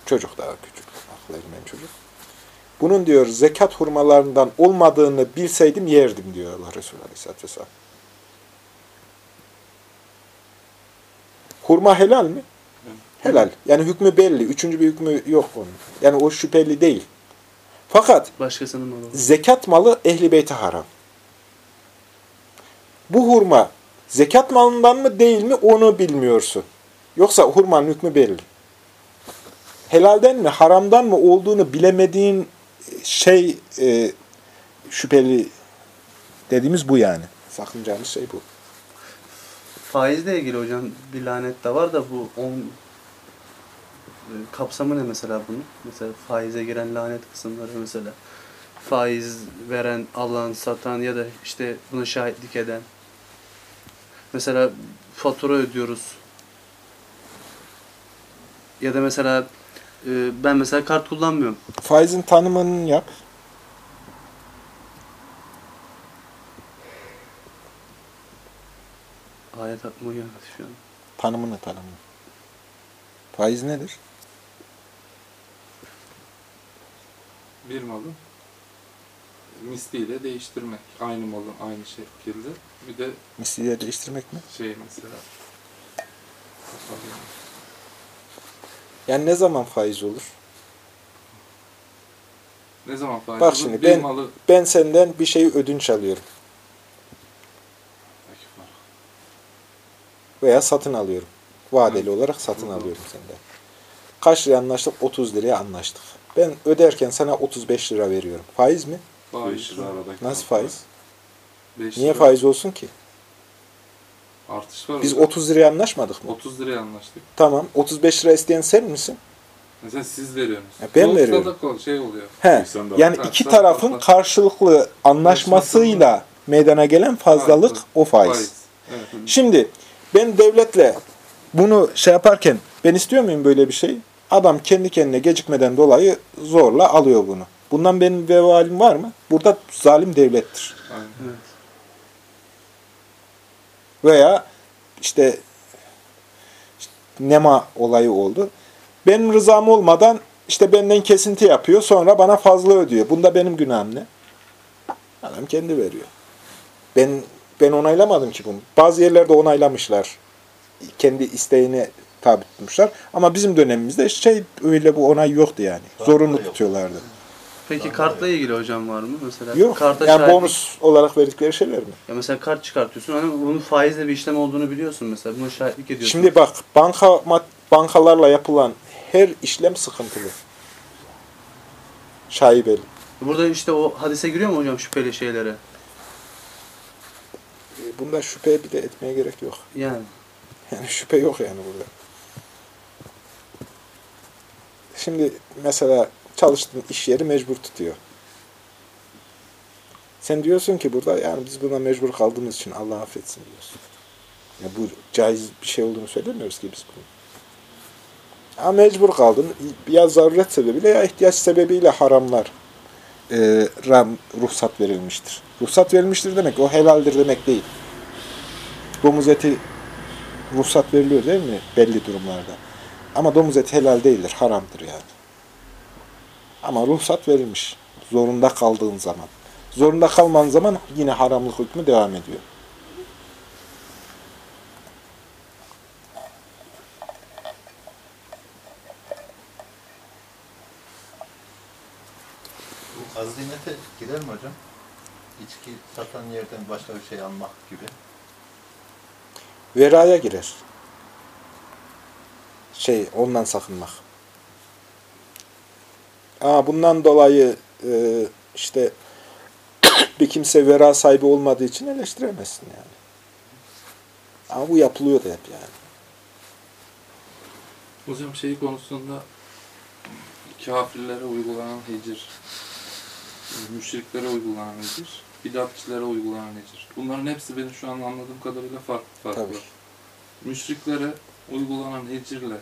Çocuk daha küçük. Aklı ermeyen çocuk. Bunun diyor zekat hurmalarından olmadığını bilseydim yerdim diyor Allah Resulü Aleyhisselatü Vesselam. Hurma helal mi? Helal. Yani hükmü belli. Üçüncü bir hükmü yok onun. Yani o şüpheli değil. Fakat Başkasının malı. zekat malı ehli beyte haram. Bu hurma zekat malından mı değil mi onu bilmiyorsun. Yoksa hurmanın hükmü belli. Helalden mi haramdan mı olduğunu bilemediğin şey e, şüpheli dediğimiz bu yani. Sakınacağımız şey bu. Faizle ilgili hocam bir lanet de var da bu on e, kapsamı ne mesela bunun? Mesela faize giren lanet kısımları mesela. Faiz veren, alan, satan ya da işte buna şahitlik eden. Mesela fatura ödüyoruz. Ya da mesela e, ben mesela kart kullanmıyorum. Faizin tanımını yap. Ayet aklıma gelmedi şu an. Tanımını tanımını. Faiz nedir? Bir malı misliyle değiştirmek. Aynı malın aynı şekilde. Bir de Misliyle değiştirmek mi? şey mesela Yani ne zaman faiz olur? ne zaman faiz Bak olur? şimdi bir ben- malı Ben senden bir şeyi ödünç alıyorum. Veya satın alıyorum. Vadeli olarak satın Hı. alıyorum senden. Kaç liraya anlaştık? 30 liraya anlaştık. Ben öderken sana 35 lira veriyorum. Faiz mi? Faiz. 5 lira aradaki Nasıl faiz? Niye lira faiz olsun ki? Artış var. Biz hocam. 30 liraya anlaşmadık mı? 30 liraya anlaştık. Tamam. 35 lira isteyen sen misin? Mesela siz veriyorsunuz. Ya ben Yoksa veriyorum. da kol- şey oluyor. He. İhsan da- Yani Ha, iki sen- tarafın sen- karşılıklı anlaşmasıyla meydana gelen fazlalık Faiz. o faiz. Evet. Şimdi ben devletle bunu şey yaparken ben istiyor muyum böyle bir şey? Adam kendi kendine gecikmeden dolayı zorla alıyor bunu. Bundan benim vebalim var mı? Burada zalim devlettir. Aynen. Evet. Veya işte, işte nema olayı oldu. Benim rızam olmadan işte benden kesinti yapıyor. Sonra bana fazla ödüyor. Bunda benim günahım ne? Adam kendi veriyor. Ben ben onaylamadım ki bunu. Bazı yerlerde onaylamışlar. Kendi isteğine tabi tutmuşlar. Ama bizim dönemimizde şey öyle bu onay yoktu yani. Zorunlu tutuyorlardı. Peki kartla ilgili hocam var mı mesela? Yok. Karta Yani şahitlik- bonus olarak verdikleri şeyler mi? Ya mesela kart çıkartıyorsun hani bunun faizle bir işlem olduğunu biliyorsun mesela. Buna şahitlik ediyorsun. Şimdi bak banka mat- bankalarla yapılan her işlem sıkıntılı. Şaibeli. Burada işte o hadise giriyor mu hocam şüpheli şeylere? bunda şüphe bile etmeye gerek yok. Yani Yani şüphe yok yani burada. Şimdi mesela çalıştığın iş yeri mecbur tutuyor. Sen diyorsun ki burada yani biz buna mecbur kaldığımız için Allah affetsin diyorsun. Ya bu caiz bir şey olduğunu söylemiyoruz ki biz bunu. Ya mecbur kaldın. Ya zaruret sebebiyle ya ihtiyaç sebebiyle haramlar e, ram, ruhsat verilmiştir. Ruhsat verilmiştir demek o helaldir demek değil. Domuz eti ruhsat veriliyor değil mi belli durumlarda? Ama domuz eti helal değildir, haramdır yani. Ama ruhsat verilmiş. Zorunda kaldığın zaman. Zorunda kalman zaman yine haramlık hükmü devam ediyor. Bu girer mi hocam? İçki satan yerden başka bir şey almak gibi. Veraya girer. Şey, ondan sakınmak. Aa, bundan dolayı e, işte bir kimse vera sahibi olmadığı için eleştiremezsin yani. Ama bu yapılıyor da hep yani. Hocam şey konusunda kafirlere uygulanan hecir, müşriklere uygulanan hecir, bidatçilere uygulanan hecir. Bunların hepsi benim şu an anladığım kadarıyla farklı farklı. Tabii. Müşriklere uygulanan hecirle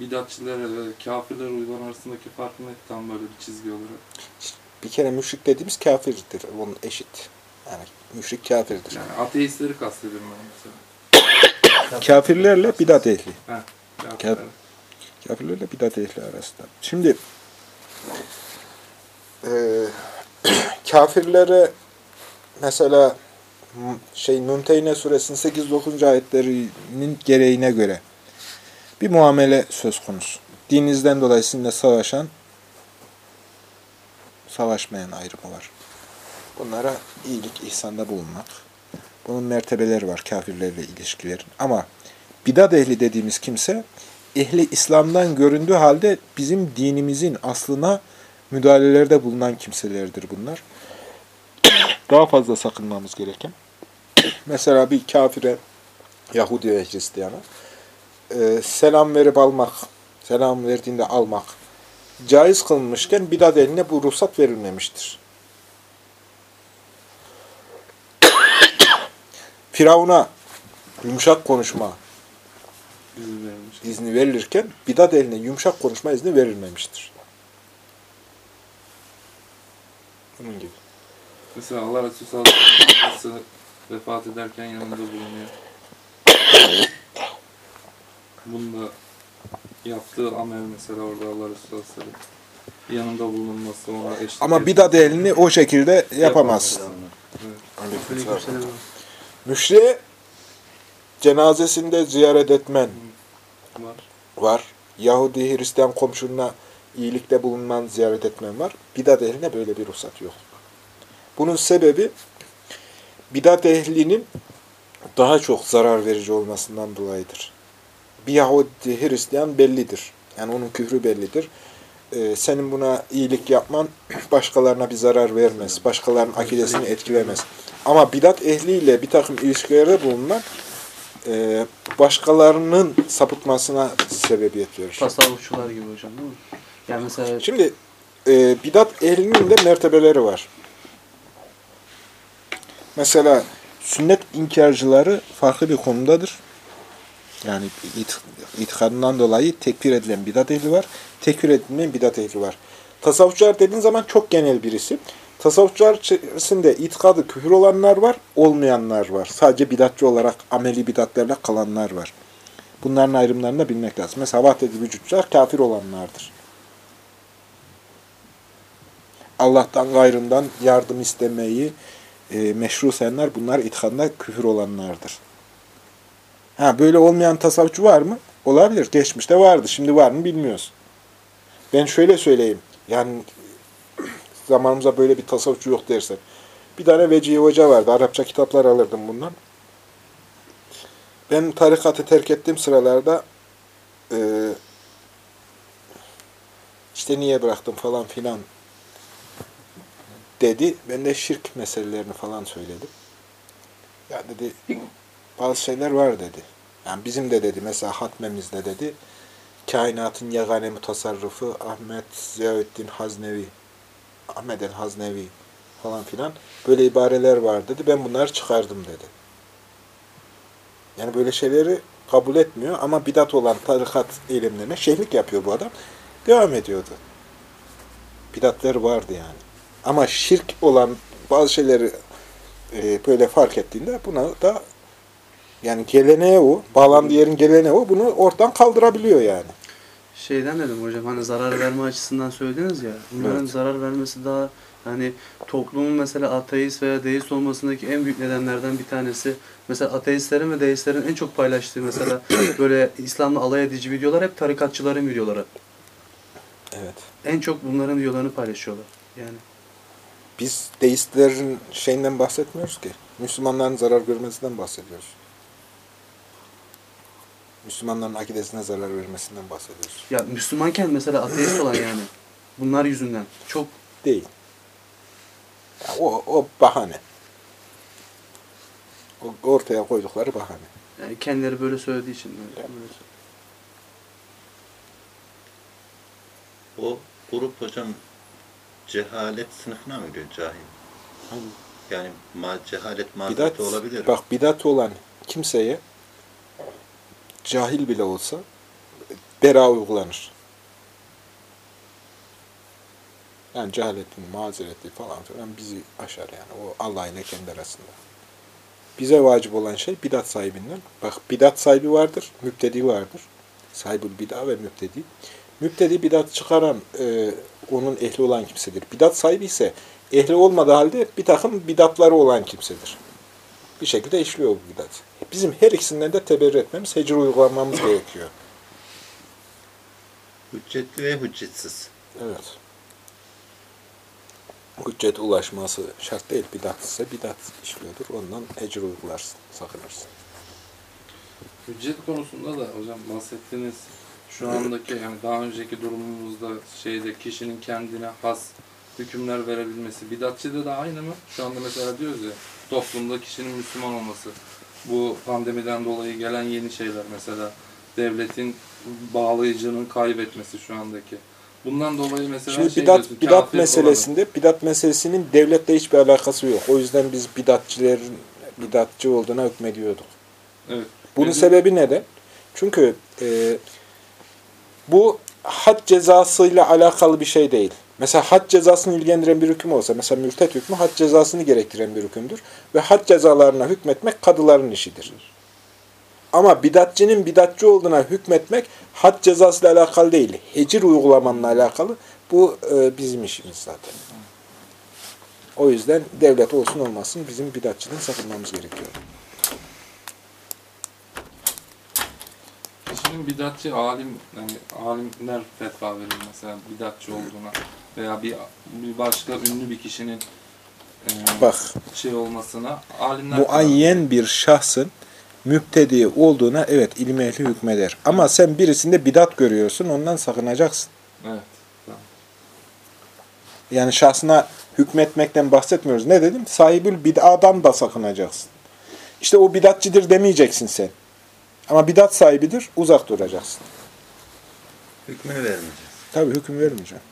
bidatçilere ve kafirlere uygulanan arasındaki fark ne tam böyle bir çizgi olarak? Bir kere müşrik dediğimiz kafirdir. Onun eşit. Yani müşrik kafirdir. Yani ateistleri kastediyorum ben mesela. Kafirlerle bidat ehli. Kafirler. Kafirlerle bidat ehli arasında. Şimdi e, kafirlere mesela şey Mümtehine suresinin 8-9. ayetlerinin gereğine göre bir muamele söz konusu. Dininizden dolayı sizinle savaşan, savaşmayan ayrımı var. Bunlara iyilik, ihsanda bulunmak. Bunun mertebeleri var kafirlerle ilişkilerin. Ama bidat ehli dediğimiz kimse, ehli İslam'dan göründüğü halde bizim dinimizin aslına müdahalelerde bulunan kimselerdir bunlar. Daha fazla sakınmamız gereken. Mesela bir kafire, Yahudi ve Hristiyana e, selam verip almak, selam verdiğinde almak caiz kılınmışken bidat eline bu ruhsat verilmemiştir. Firavun'a yumuşak konuşma izni verilirken bidat eline yumuşak konuşma izni verilmemiştir. Bunun gibi. Mesela Allah Resulü sallallahu aleyhi ve sellem vefat ederken yanında bulunuyor. Bunda yaptığı amel mesela orada Allah Resulü yanında bulunması, ona eşlik Ama bidat elini o şekilde yapamaz. Evet. Aleykümselam. Müşriye cenazesinde ziyaret etmen var. var. Yahudi Hristiyan komşuna iyilikte bulunman, ziyaret etmen var. Bidat ehline böyle bir ruhsat yok. Bunun sebebi bidat ehlinin daha çok zarar verici olmasından dolayıdır. Bir Yahudi Hristiyan bellidir. Yani onun küfrü bellidir. Ee, senin buna iyilik yapman başkalarına bir zarar vermez. Başkalarının akidesini etkilemez. Ama bidat ehliyle bir takım ilişkilerde bulunmak e, başkalarının sapıtmasına sebebiyet verir. Tasavvufçular gibi hocam değil mi? Yani mesela Şimdi e, bidat ehlinin de mertebeleri var. Mesela sünnet inkarcıları farklı bir konumdadır. Yani it, itikadından dolayı tekfir edilen bidat ehli var. Tekfir edilmeyen bidat ehli var. Tasavvufçular dediğin zaman çok genel birisi. Tasavvufçular içerisinde itikadı küfür olanlar var, olmayanlar var. Sadece bidatçı olarak ameli bidatlerle kalanlar var. Bunların ayrımlarını da bilmek lazım. Mesela vahdedi vücutçular kafir olanlardır. Allah'tan gayrından yardım istemeyi e, meşru sayanlar bunlar itikadında küfür olanlardır. Ha böyle olmayan tasavvufçu var mı? Olabilir. Geçmişte vardı. Şimdi var mı bilmiyoruz. Ben şöyle söyleyeyim. Yani zamanımıza böyle bir tasavvufçu yok dersen. Bir tane Vecihi Hoca vardı. Arapça kitaplar alırdım bundan. Ben tarikatı terk ettiğim sıralarda e, işte niye bıraktım falan filan dedi. Ben de şirk meselelerini falan söyledim. Ya dedi bazı şeyler var dedi. Yani bizim de dedi mesela hatmemizde dedi kainatın yegane mutasarrıfı Ahmet Ziyaüddin Haznevi Ahmet el Haznevi falan filan böyle ibareler var dedi. Ben bunları çıkardım dedi. Yani böyle şeyleri kabul etmiyor ama bidat olan tarikat eylemlerine şehlik yapıyor bu adam. Devam ediyordu. Bidatları vardı yani. Ama şirk olan bazı şeyleri e, böyle fark ettiğinde buna da yani geleneği o, bağlandığı yerin geleneği o, bunu ortadan kaldırabiliyor yani. Şeyden dedim hocam hani zarar verme açısından söylediniz ya. Bunların Evet. zarar vermesi daha hani toplumun mesela ateist veya deist olmasındaki en büyük nedenlerden bir tanesi. Mesela ateistlerin ve deistlerin en çok paylaştığı mesela böyle İslam'la alay edici videolar hep tarikatçıların videoları. Evet. En çok bunların videolarını paylaşıyorlar. Yani Biz deistlerin şeyinden bahsetmiyoruz ki. Müslümanların zarar görmesinden bahsediyoruz. Müslümanların akidesine zarar vermesinden bahsediyoruz. ya Müslümanken mesela ateist olan yani bunlar yüzünden çok Değil. Ya o, o bahane. O ortaya koydukları bahane. yani kendileri böyle söylediği için böyle, böyle. O grup hocam cehalet sınıfına mı giriyor cahil? Yani ma cehalet Bidat, mazereti olabilir bak bidat olan kimseye cahil bile olsa bera uygulanır. Yani cehaletin mazereti falan filan bizi aşar yani. O Allah ile kendi arasında. Bize vacip olan şey bidat sahibinden. Bak bidat sahibi vardır, müptedi vardır. Sahibül bid'a ve müptedi. Müptedi bidat çıkaran, e, onun ehli olan kimsedir. Bidat sahibi ise ehli olmadığı halde bir takım bidatları olan kimsedir. Bir şekilde işliyor bu bidat. Bizim her ikisinden de teberrü etmemiz, hecir uygulamamız gerekiyor. Hüccetli ve hüccetsiz. Evet. Hüccet ulaşması şart değil. Bidat ise bidat işliyordur. Ondan hecir uygularsın, sakınırsın. Hüccet konusunda da hocam bahsettiğiniz şu andaki yani daha önceki durumumuzda şeyde kişinin kendine has hükümler verebilmesi. Bidatçıda da aynı mı? Şu anda mesela diyoruz ya toplumda kişinin Müslüman olması. Bu pandemiden dolayı gelen yeni şeyler mesela devletin bağlayıcının kaybetmesi şu andaki. Bundan dolayı mesela Şimdi şey bidat, diyorsun, bidat meselesinde, bidat meselesinin devletle hiçbir alakası yok. O yüzden biz bidatçilerin bidatçı olduğuna hükmediyorduk. olanı. Evet. Bunun Bizim- sebebi neden? Çünkü e, bu had cezasıyla alakalı bir şey değil. Mesela had cezasını ilgilendiren bir hüküm olsa, mesela mürtet hükmü had cezasını gerektiren bir hükümdür. Ve had cezalarına hükmetmek kadıların işidir. Ama bidatçının bidatçı olduğuna hükmetmek had cezasıyla alakalı değil. Hecir uygulamanla alakalı. Bu e, bizim işimiz zaten. O yüzden devlet olsun olmasın bizim bidatçıdan sakınmamız gerekiyor. Kişinin bidatçı alim yani alimler fetva verir mesela bidatçı olduğuna veya bir bir başka ünlü bir kişinin e, Bak. şey olmasına alimler muayyen bir şahsın müptedi olduğuna evet ilim ehli hükmeder. Ama sen birisinde bidat görüyorsun ondan sakınacaksın. verir. Evet. Tamam. Yani şahsına hükmetmekten bahsetmiyoruz. Ne dedim? Sahibül bid'adan da sakınacaksın. İşte o bidatçidir demeyeceksin sen. Ama bidat sahibidir, uzak duracaksın. Hükmünü vermeyeceğiz. Tabii hüküm vermeyeceğim.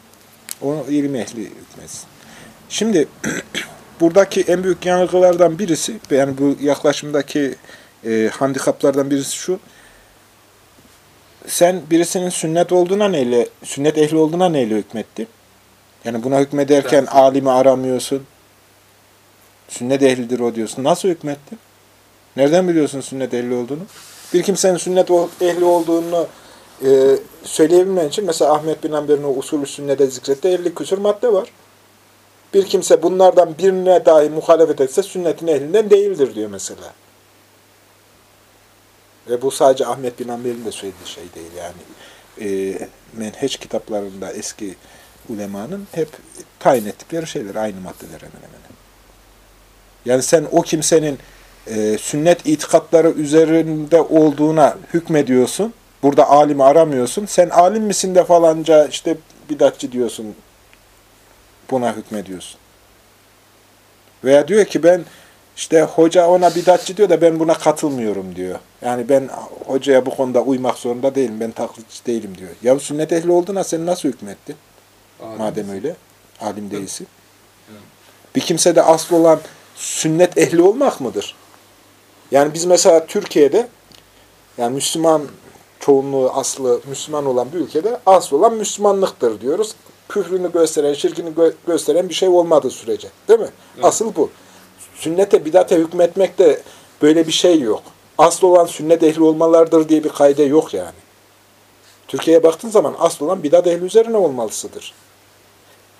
Onu ilim ehli hükmetsin. Şimdi buradaki en büyük yanılgılardan birisi, yani bu yaklaşımdaki e, handikaplardan birisi şu. Sen birisinin sünnet olduğuna neyle, sünnet ehli olduğuna neyle hükmettin? Yani buna hükmederken Evet. alimi aramıyorsun. Sünnet ehlidir o diyorsun. Nasıl hükmettin? Nereden biliyorsun sünnet ehli olduğunu? Bir kimsenin sünnet ehli olduğunu e, söyleyebilmen için mesela Ahmet bin Hanbel'in o usulü sünnete zikretti 50 küsur madde var. Bir kimse bunlardan birine dahi muhalefet etse sünnetin ehlinden değildir diyor mesela. Ve bu sadece Ahmet bin Hanbel'in de söylediği şey değil yani. E, menheç kitaplarında eski ulemanın hep tayin ettikleri şeyler aynı maddeler hemen hemen. Yani sen o kimsenin e, sünnet itikatları üzerinde olduğuna hükmediyorsun. Burada alimi aramıyorsun. Sen alim misin de falanca işte bidatçı diyorsun. Buna hükmediyorsun. Veya diyor ki ben İşte hoca ona bidatçı diyor da ben buna katılmıyorum diyor. Yani ben hocaya bu konuda uymak zorunda değilim. Ben taklitçi değilim diyor. Ya sünnet ehli olduğuna sen nasıl hükmettin? Alim. Madem öyle. Alim değilsin. Bir kimsede asıl olan sünnet ehli olmak mıdır? Yani biz mesela Türkiye'de yani Müslüman çoğunluğu aslı Müslüman olan bir ülkede asıl olan Müslümanlıktır diyoruz. Küfrünü gösteren, şirkini gö- gösteren bir şey olmadığı sürece. Değil mi? Evet. Asıl bu. Sünnete, bidate hükmetmekte böyle bir şey yok. Asıl olan sünnet ehli olmalardır diye bir kaide yok yani. Türkiye'ye baktığın zaman asıl olan bidat ehli üzerine olmalısıdır.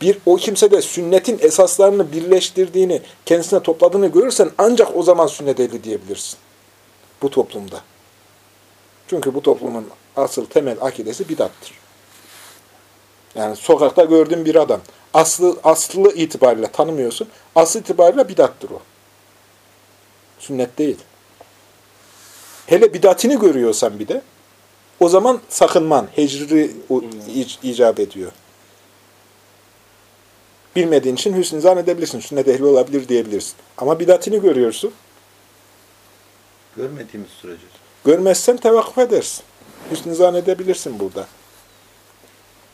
Bir o kimse de sünnetin esaslarını birleştirdiğini, kendisine topladığını görürsen ancak o zaman sünnet ehli diyebilirsin. Bu toplumda. Çünkü bu toplumun asıl temel akidesi bidattır. Yani sokakta gördüğün bir adam. Aslı, aslı itibariyle tanımıyorsun. Aslı itibariyle bidattır o. Sünnet değil. Hele bidatini görüyorsan bir de o zaman sakınman, hecri icap ediyor. Bilmediğin için hüsnü zannedebilirsin. Sünnet ehli olabilir diyebilirsin. Ama bidatini görüyorsun. Görmediğimiz sürece. Görmezsen tevakkuf edersin. Hüsnü zannedebilirsin burada.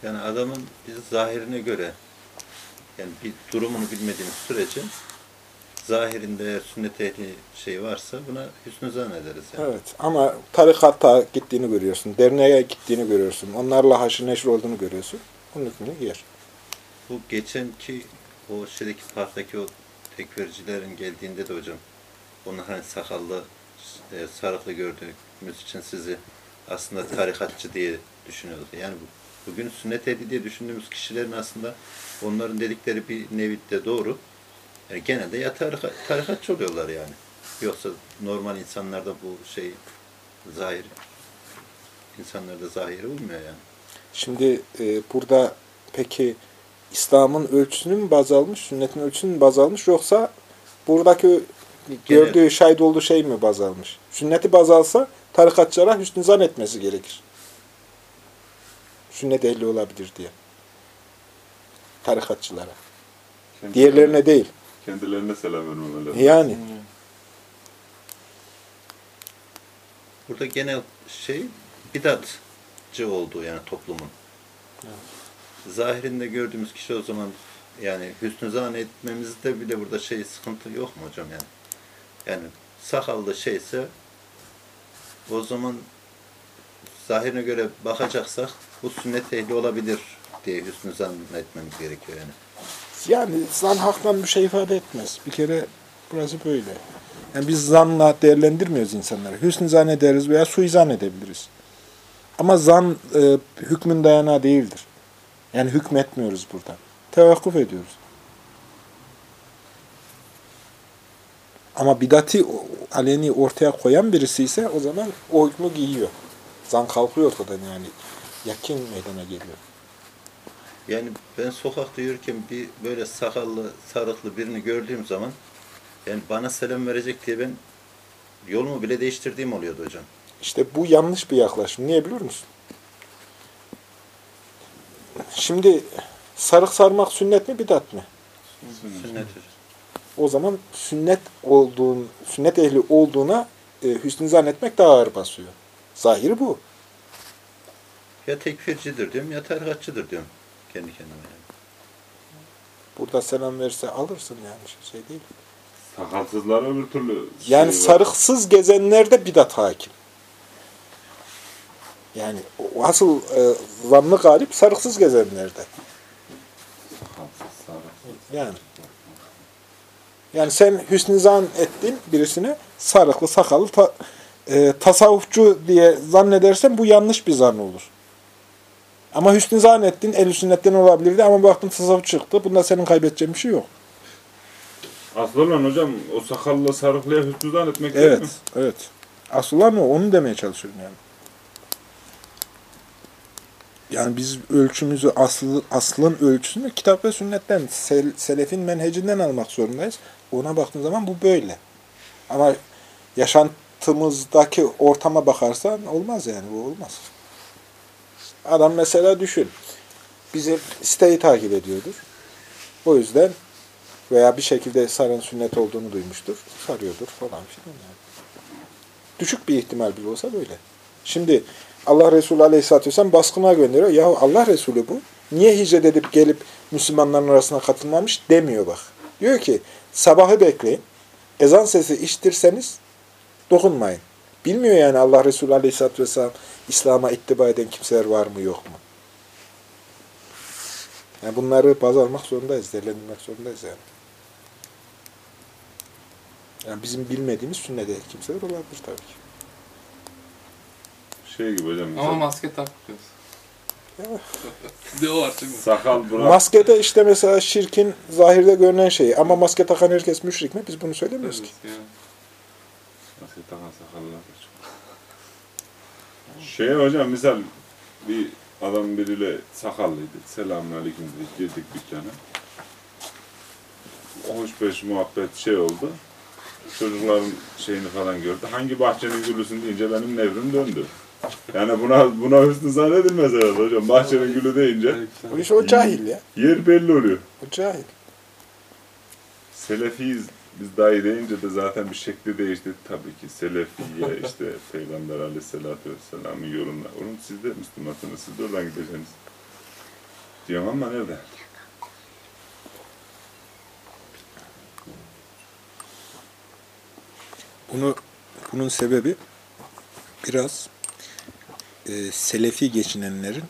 Yani adamın biz zahirine göre yani bir durumunu bilmediğimiz sürece zahirinde sünnet ehli şey varsa buna hüsnü zannederiz. Yani. Evet ama tarikata gittiğini görüyorsun. Derneğe gittiğini görüyorsun. Onlarla haşır neşir olduğunu görüyorsun. Onun hükmünü giyer. Bu geçenki o şeydeki parktaki o tekfircilerin geldiğinde de hocam onlar hani sakallı e, sarıklı gördüğümüz için sizi aslında tarikatçı diye düşünüyordu. Yani bu, bugün sünnet ehli diye düşündüğümüz kişilerin aslında onların dedikleri bir nevitte doğru. Yani genelde ya tarika, tarikatçı oluyorlar yani. Yoksa normal insanlarda bu şey zahir insanlarda zahiri olmuyor yani. Şimdi e, burada peki İslam'ın ölçüsünü mü baz almış, sünnetin ölçüsünü mü baz almış yoksa buradaki gördüğü, şahit olduğu şey mi baz almış? Sünneti baz alsa tarikatçılara hüsnü zan etmesi gerekir. Sünnet ehli olabilir diye. Tarikatçılara. Diğerlerine değil. Kendilerine selam vermemeleri. lazım. Yani Burada genel şey bidatçı olduğu yani toplumun. Zahirinde gördüğümüz kişi o zaman yani hüsnü zan etmemizde bile burada şey sıkıntı yok mu hocam yani? Yani sakallı şeyse o zaman zahirine göre bakacaksak bu sünnet ehli olabilir diye hüsnü zan etmemiz gerekiyor yani. Yani zan haktan bir şey ifade etmez. Bir kere burası böyle. Yani biz zanla değerlendirmiyoruz insanları. Hüsnü zan ederiz veya suizan edebiliriz. Ama zan e, hükmün dayanağı değildir. Yani hükmetmiyoruz burada. Tevakkuf ediyoruz. Ama bidati aleni ortaya koyan birisi ise o zaman o hükmü giyiyor. Zan kalkıyor ortadan yani. Yakin meydana geliyor. Yani ben sokakta yürürken bir böyle sakallı, sarıklı birini gördüğüm zaman yani bana selam verecek diye ben yolumu bile değiştirdiğim oluyordu hocam. İşte bu yanlış bir yaklaşım. Niye biliyor musun? Şimdi sarık sarmak sünnet mi bidat mı? Sünnet. O zaman sünnet olduğun, sünnet ehli olduğuna e, hüsnü zannetmek daha ağır basıyor. Zahiri bu. Ya tekfircidir diyorum ya tarikatçıdır diyorum kendi kendime. Yani. Burada selam verse alırsın yani şey değil. Sakalsızlar öbür türlü Yani şey sarıksız gezenlerde bidat hakim. Yani asıl e, zannı galip sarıksız gezenlerde. Yani. Yani sen hüsnü zan ettin birisine sarıklı, sakallı, ta- e, tasavvufçu diye zannedersen bu yanlış bir zan olur. Ama hüsnü zan ettin, el sünnetten olabilirdi ama baktın tasavvuf çıktı. Bunda senin kaybedeceğin bir şey yok. Asıl olan hocam o sakallı sarıklıya hüsnü zannetmek değil Evet, mi? evet. Asıl olan o, onu demeye çalışıyorum yani. Yani biz ölçümüzü, aslı, aslın ölçüsünü kitap ve sünnetten, sel- selefin menhecinden almak zorundayız. Ona baktığın zaman bu böyle. Ama yaşantımızdaki ortama bakarsan olmaz yani, bu olmaz. Adam mesela düşün, bizim siteyi takip ediyordur. O yüzden Veya bir şekilde sarın sünnet olduğunu duymuştur. Sarıyordur falan filan yani. Düşük bir ihtimal bile olsa böyle. Şimdi Allah Resulü Aleyhisselatü Vesselam baskına gönderiyor. Ya Allah Resulü bu. Niye hicret edip gelip Müslümanların arasına katılmamış demiyor bak. Diyor ki sabahı bekleyin. Ezan sesi iştirseniz dokunmayın. Bilmiyor yani Allah Resulü Aleyhisselatü Vesselam İslam'a ittiba eden kimseler var mı yok mu? Yani bunları baz almak zorundayız, değerlendirmek zorundayız yani. Yani bizim bilmediğimiz sünnede kimseler olabilir tabii ki. Şey gibi hocam. Ama mesela maske takmıyoruz. Var çünkü. sakal bırak. Maskede işte mesela şirkin zahirde görünen şeyi ama maske takan herkes müşrik mi? Biz bunu söylemiyoruz ki. Yani. Maske takan sakallar. Şey hocam misal bir adam biriyle sakallıydı. Selamünaleyküm dedik. Girdik dükkana. Hoş beş muhabbet şey oldu. Çocukların şeyini falan gördü. Hangi bahçenin gülüsün deyince benim nevrim döndü. Yani buna buna hüsnü zannedilmez herhalde hocam. Bahçenin gülü deyince O iş o cahil ya. yer belli oluyor. O cahil. Selefiyiz. Biz dahi deyince de zaten bir şekli değişti tabii ki. Selefiye işte Peygamber aleyhissalatü vesselamın yolunda. Oğlum siz de Müslümansınız, siz de oradan gideceksiniz. Diyorum ama nerede? Bunu bunun sebebi biraz e, selefi geçinenlerin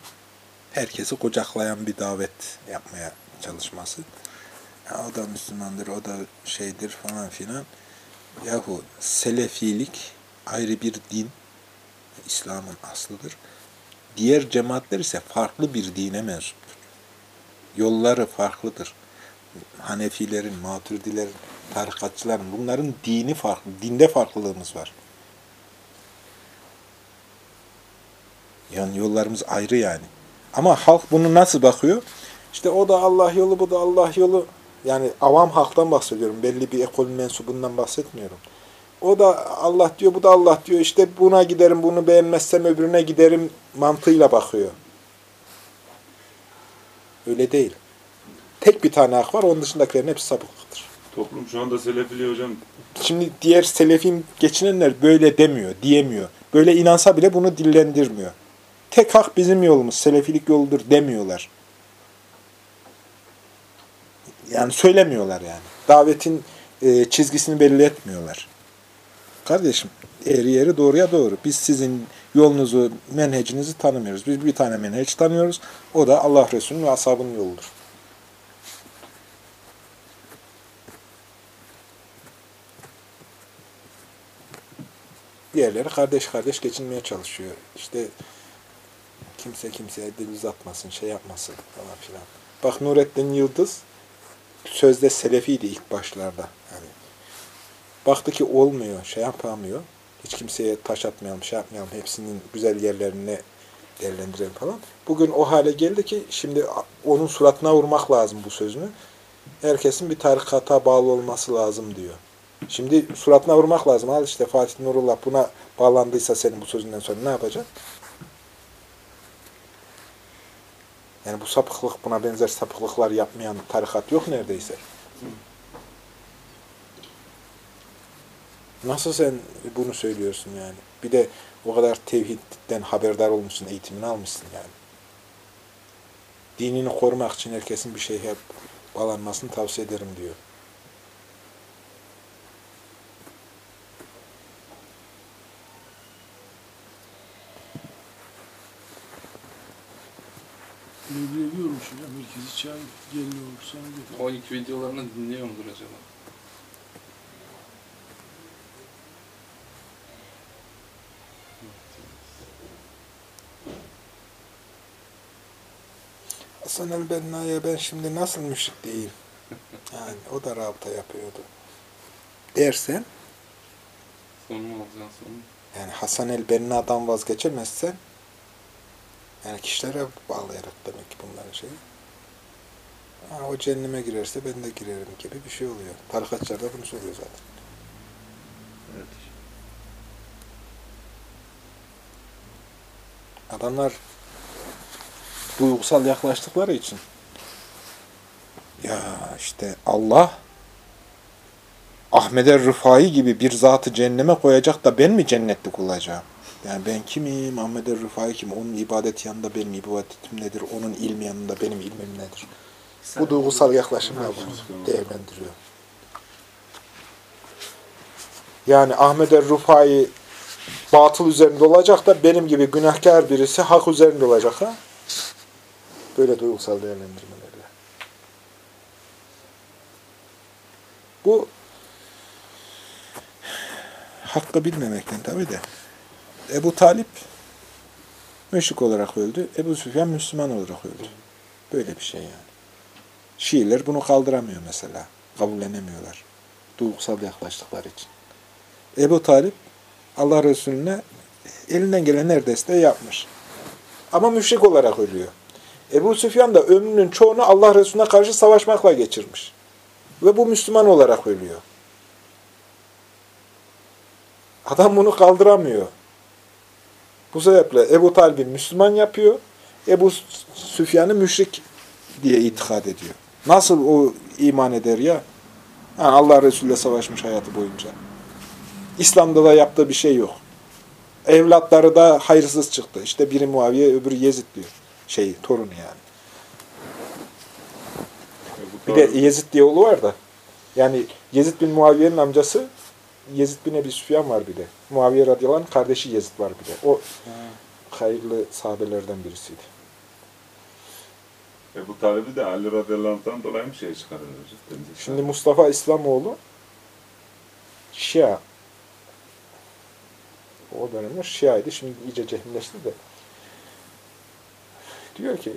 herkesi kucaklayan bir davet yapmaya çalışması. Ya o da Müslümandır, o da şeydir falan filan. Yahu selefilik ayrı bir din, İslam'ın aslıdır. Diğer cemaatler ise farklı bir dine mensuptur. Yolları farklıdır. Hanefilerin, Maturidilerin, tarikatçıların bunların dini farklı, dinde farklılığımız var. Yani yollarımız ayrı yani. Ama halk bunu nasıl bakıyor? İşte o da Allah yolu, bu da Allah yolu. Yani avam halktan bahsediyorum. Belli bir ekolün mensubundan bahsetmiyorum. O da Allah diyor, bu da Allah diyor. İşte buna giderim, bunu beğenmezsem öbürüne giderim mantığıyla bakıyor. Öyle değil. Tek bir tane hak var, onun dışındakilerin hepsi sapıklıktır. Toplum şu anda selefiliği hocam Şimdi diğer selefin geçinenler böyle demiyor, diyemiyor. Böyle inansa bile bunu dillendirmiyor. Tek hak bizim yolumuz, selefilik yoludur demiyorlar. Yani söylemiyorlar yani. Davetin e, çizgisini belli etmiyorlar. Kardeşim, eğri yeri doğruya doğru. Biz sizin yolunuzu, menhecinizi tanımıyoruz. Biz bir tane menheç tanıyoruz. O da Allah Resulü'nün ve ashabının yoludur. Diğerleri kardeş kardeş geçinmeye çalışıyor. İşte kimse kimseye dil uzatmasın, şey yapmasın falan filan. Bak Nurettin Yıldız sözde selefiydi ilk başlarda. Yani baktı ki olmuyor, şey yapamıyor. Hiç kimseye taş atmayalım, şey yapmayalım. Hepsinin güzel yerlerine değerlendirelim falan. Bugün o hale geldi ki şimdi onun suratına vurmak lazım bu sözünü. Herkesin bir tarikata bağlı olması lazım diyor. Şimdi suratına vurmak lazım. Al işte Fatih Nurullah buna bağlandıysa senin bu sözünden sonra ne yapacaksın? Yani bu sapıklık, buna benzer sapıklıklar yapmayan tarikat yok neredeyse. Nasıl sen bunu söylüyorsun yani? Bir de o kadar tevhidden haberdar olmuşsun, eğitimini almışsın yani. Dinini korumak için herkesin bir şeye bağlanmasını tavsiye ederim diyor. Diyormuş hocam. Herkesi çağır. Geliyor sana götür. O ilk videolarını dinliyor mudur acaba? Hasan el-Benna'ya ben şimdi nasıl müşrik diyeyim? Yani o da rabıta yapıyordu. Dersen, Sonu sonu? yani Hasan el-Benna'dan vazgeçemezsen, yani kişilere bağlayarak demek ki bunların şeyi. Ha, o cehenneme girerse ben de girerim gibi bir şey oluyor. Tarikatçılar da bunu soruyor zaten. Evet. Adamlar duygusal yaklaştıkları için ya işte Allah Ahmet er Rıfai gibi bir zatı cehenneme koyacak da ben mi cennetlik olacağım? Yani ben kimim? Ahmet er Rıfai kim? Onun ibadet yanında benim ibadetim nedir? Onun ilmi yanında benim ilmim nedir? Bu duygusal yaklaşımla bunu değerlendiriyor. Yani Ahmet er Rıfai batıl üzerinde olacak da benim gibi günahkar birisi hak üzerinde olacak ha? Böyle duygusal değerlendirmelerle. Bu hakkı bilmemekten tabi de. Ebu Talip müşrik olarak öldü. Ebu Süfyan Müslüman olarak öldü. Böyle bir şey yani. Şiiler bunu kaldıramıyor mesela. Kabullenemiyorlar. Duygusal yaklaştıkları için. Ebu Talip Allah Resulüne elinden gelen desteği yapmış. Ama müşrik olarak ölüyor. Ebu Süfyan da ömrünün çoğunu Allah Resulüne karşı savaşmakla geçirmiş. Ve bu Müslüman olarak ölüyor. Adam bunu kaldıramıyor. Bu sebeple Ebu Talib'i Müslüman yapıyor. Ebu Süfyan'ı müşrik diye itikad ediyor. Nasıl o iman eder ya? Yani Allah Resulü'yle savaşmış hayatı boyunca. İslam'da da yaptığı bir şey yok. Evlatları da hayırsız çıktı. İşte biri Muaviye, öbürü Yezid diyor. Şey, torunu yani. Bir de Yezid diye oğlu var da. Yani Yezid bin Muaviye'nin amcası Yezid bin Ebi Süfyan var bir de. Muaviye radıyallahu anh kardeşi Yezid var bir de. O hayırlı sahabelerden birisiydi. Ebu Talib'i de Ali radıyallahu anh'tan dolayı mı şey? Denize Şimdi? Mustafa İslamoğlu Şia. O dönemler Şia'ydı. Şimdi iyice cehilleşti de. Diyor ki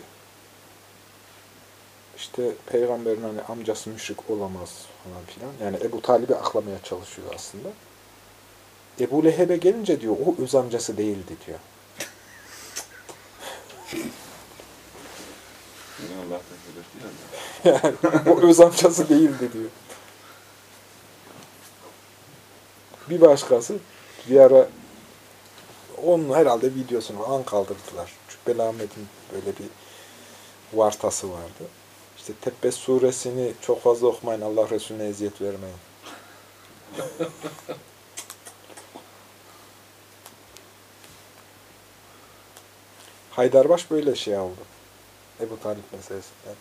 işte peygamberin hani amcası müşrik olamaz falan filan. Yani Ebu Talib'i aklamaya çalışıyor aslında. Ebu Leheb'e gelince diyor o öz amcası değildi diyor. Yani o öz amcası değildi diyor. Bir başkası bir ara onun herhalde videosunu falan kaldırdılar. Cübbeli Ahmet'in böyle bir vartası vardı. İşte Tebbes suresini çok fazla okumayın Allah Resulüne eziyet vermeyin. Haydarbaş böyle şey oldu. Ebu Talip meselesinden.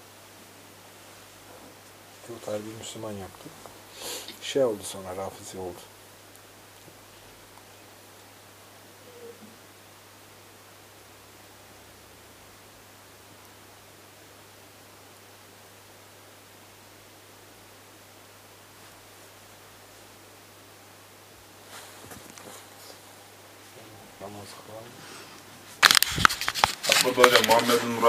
Ebu Talib'i Müslüman yaptı. Şey oldu sonra, Rafizi oldu. Namaz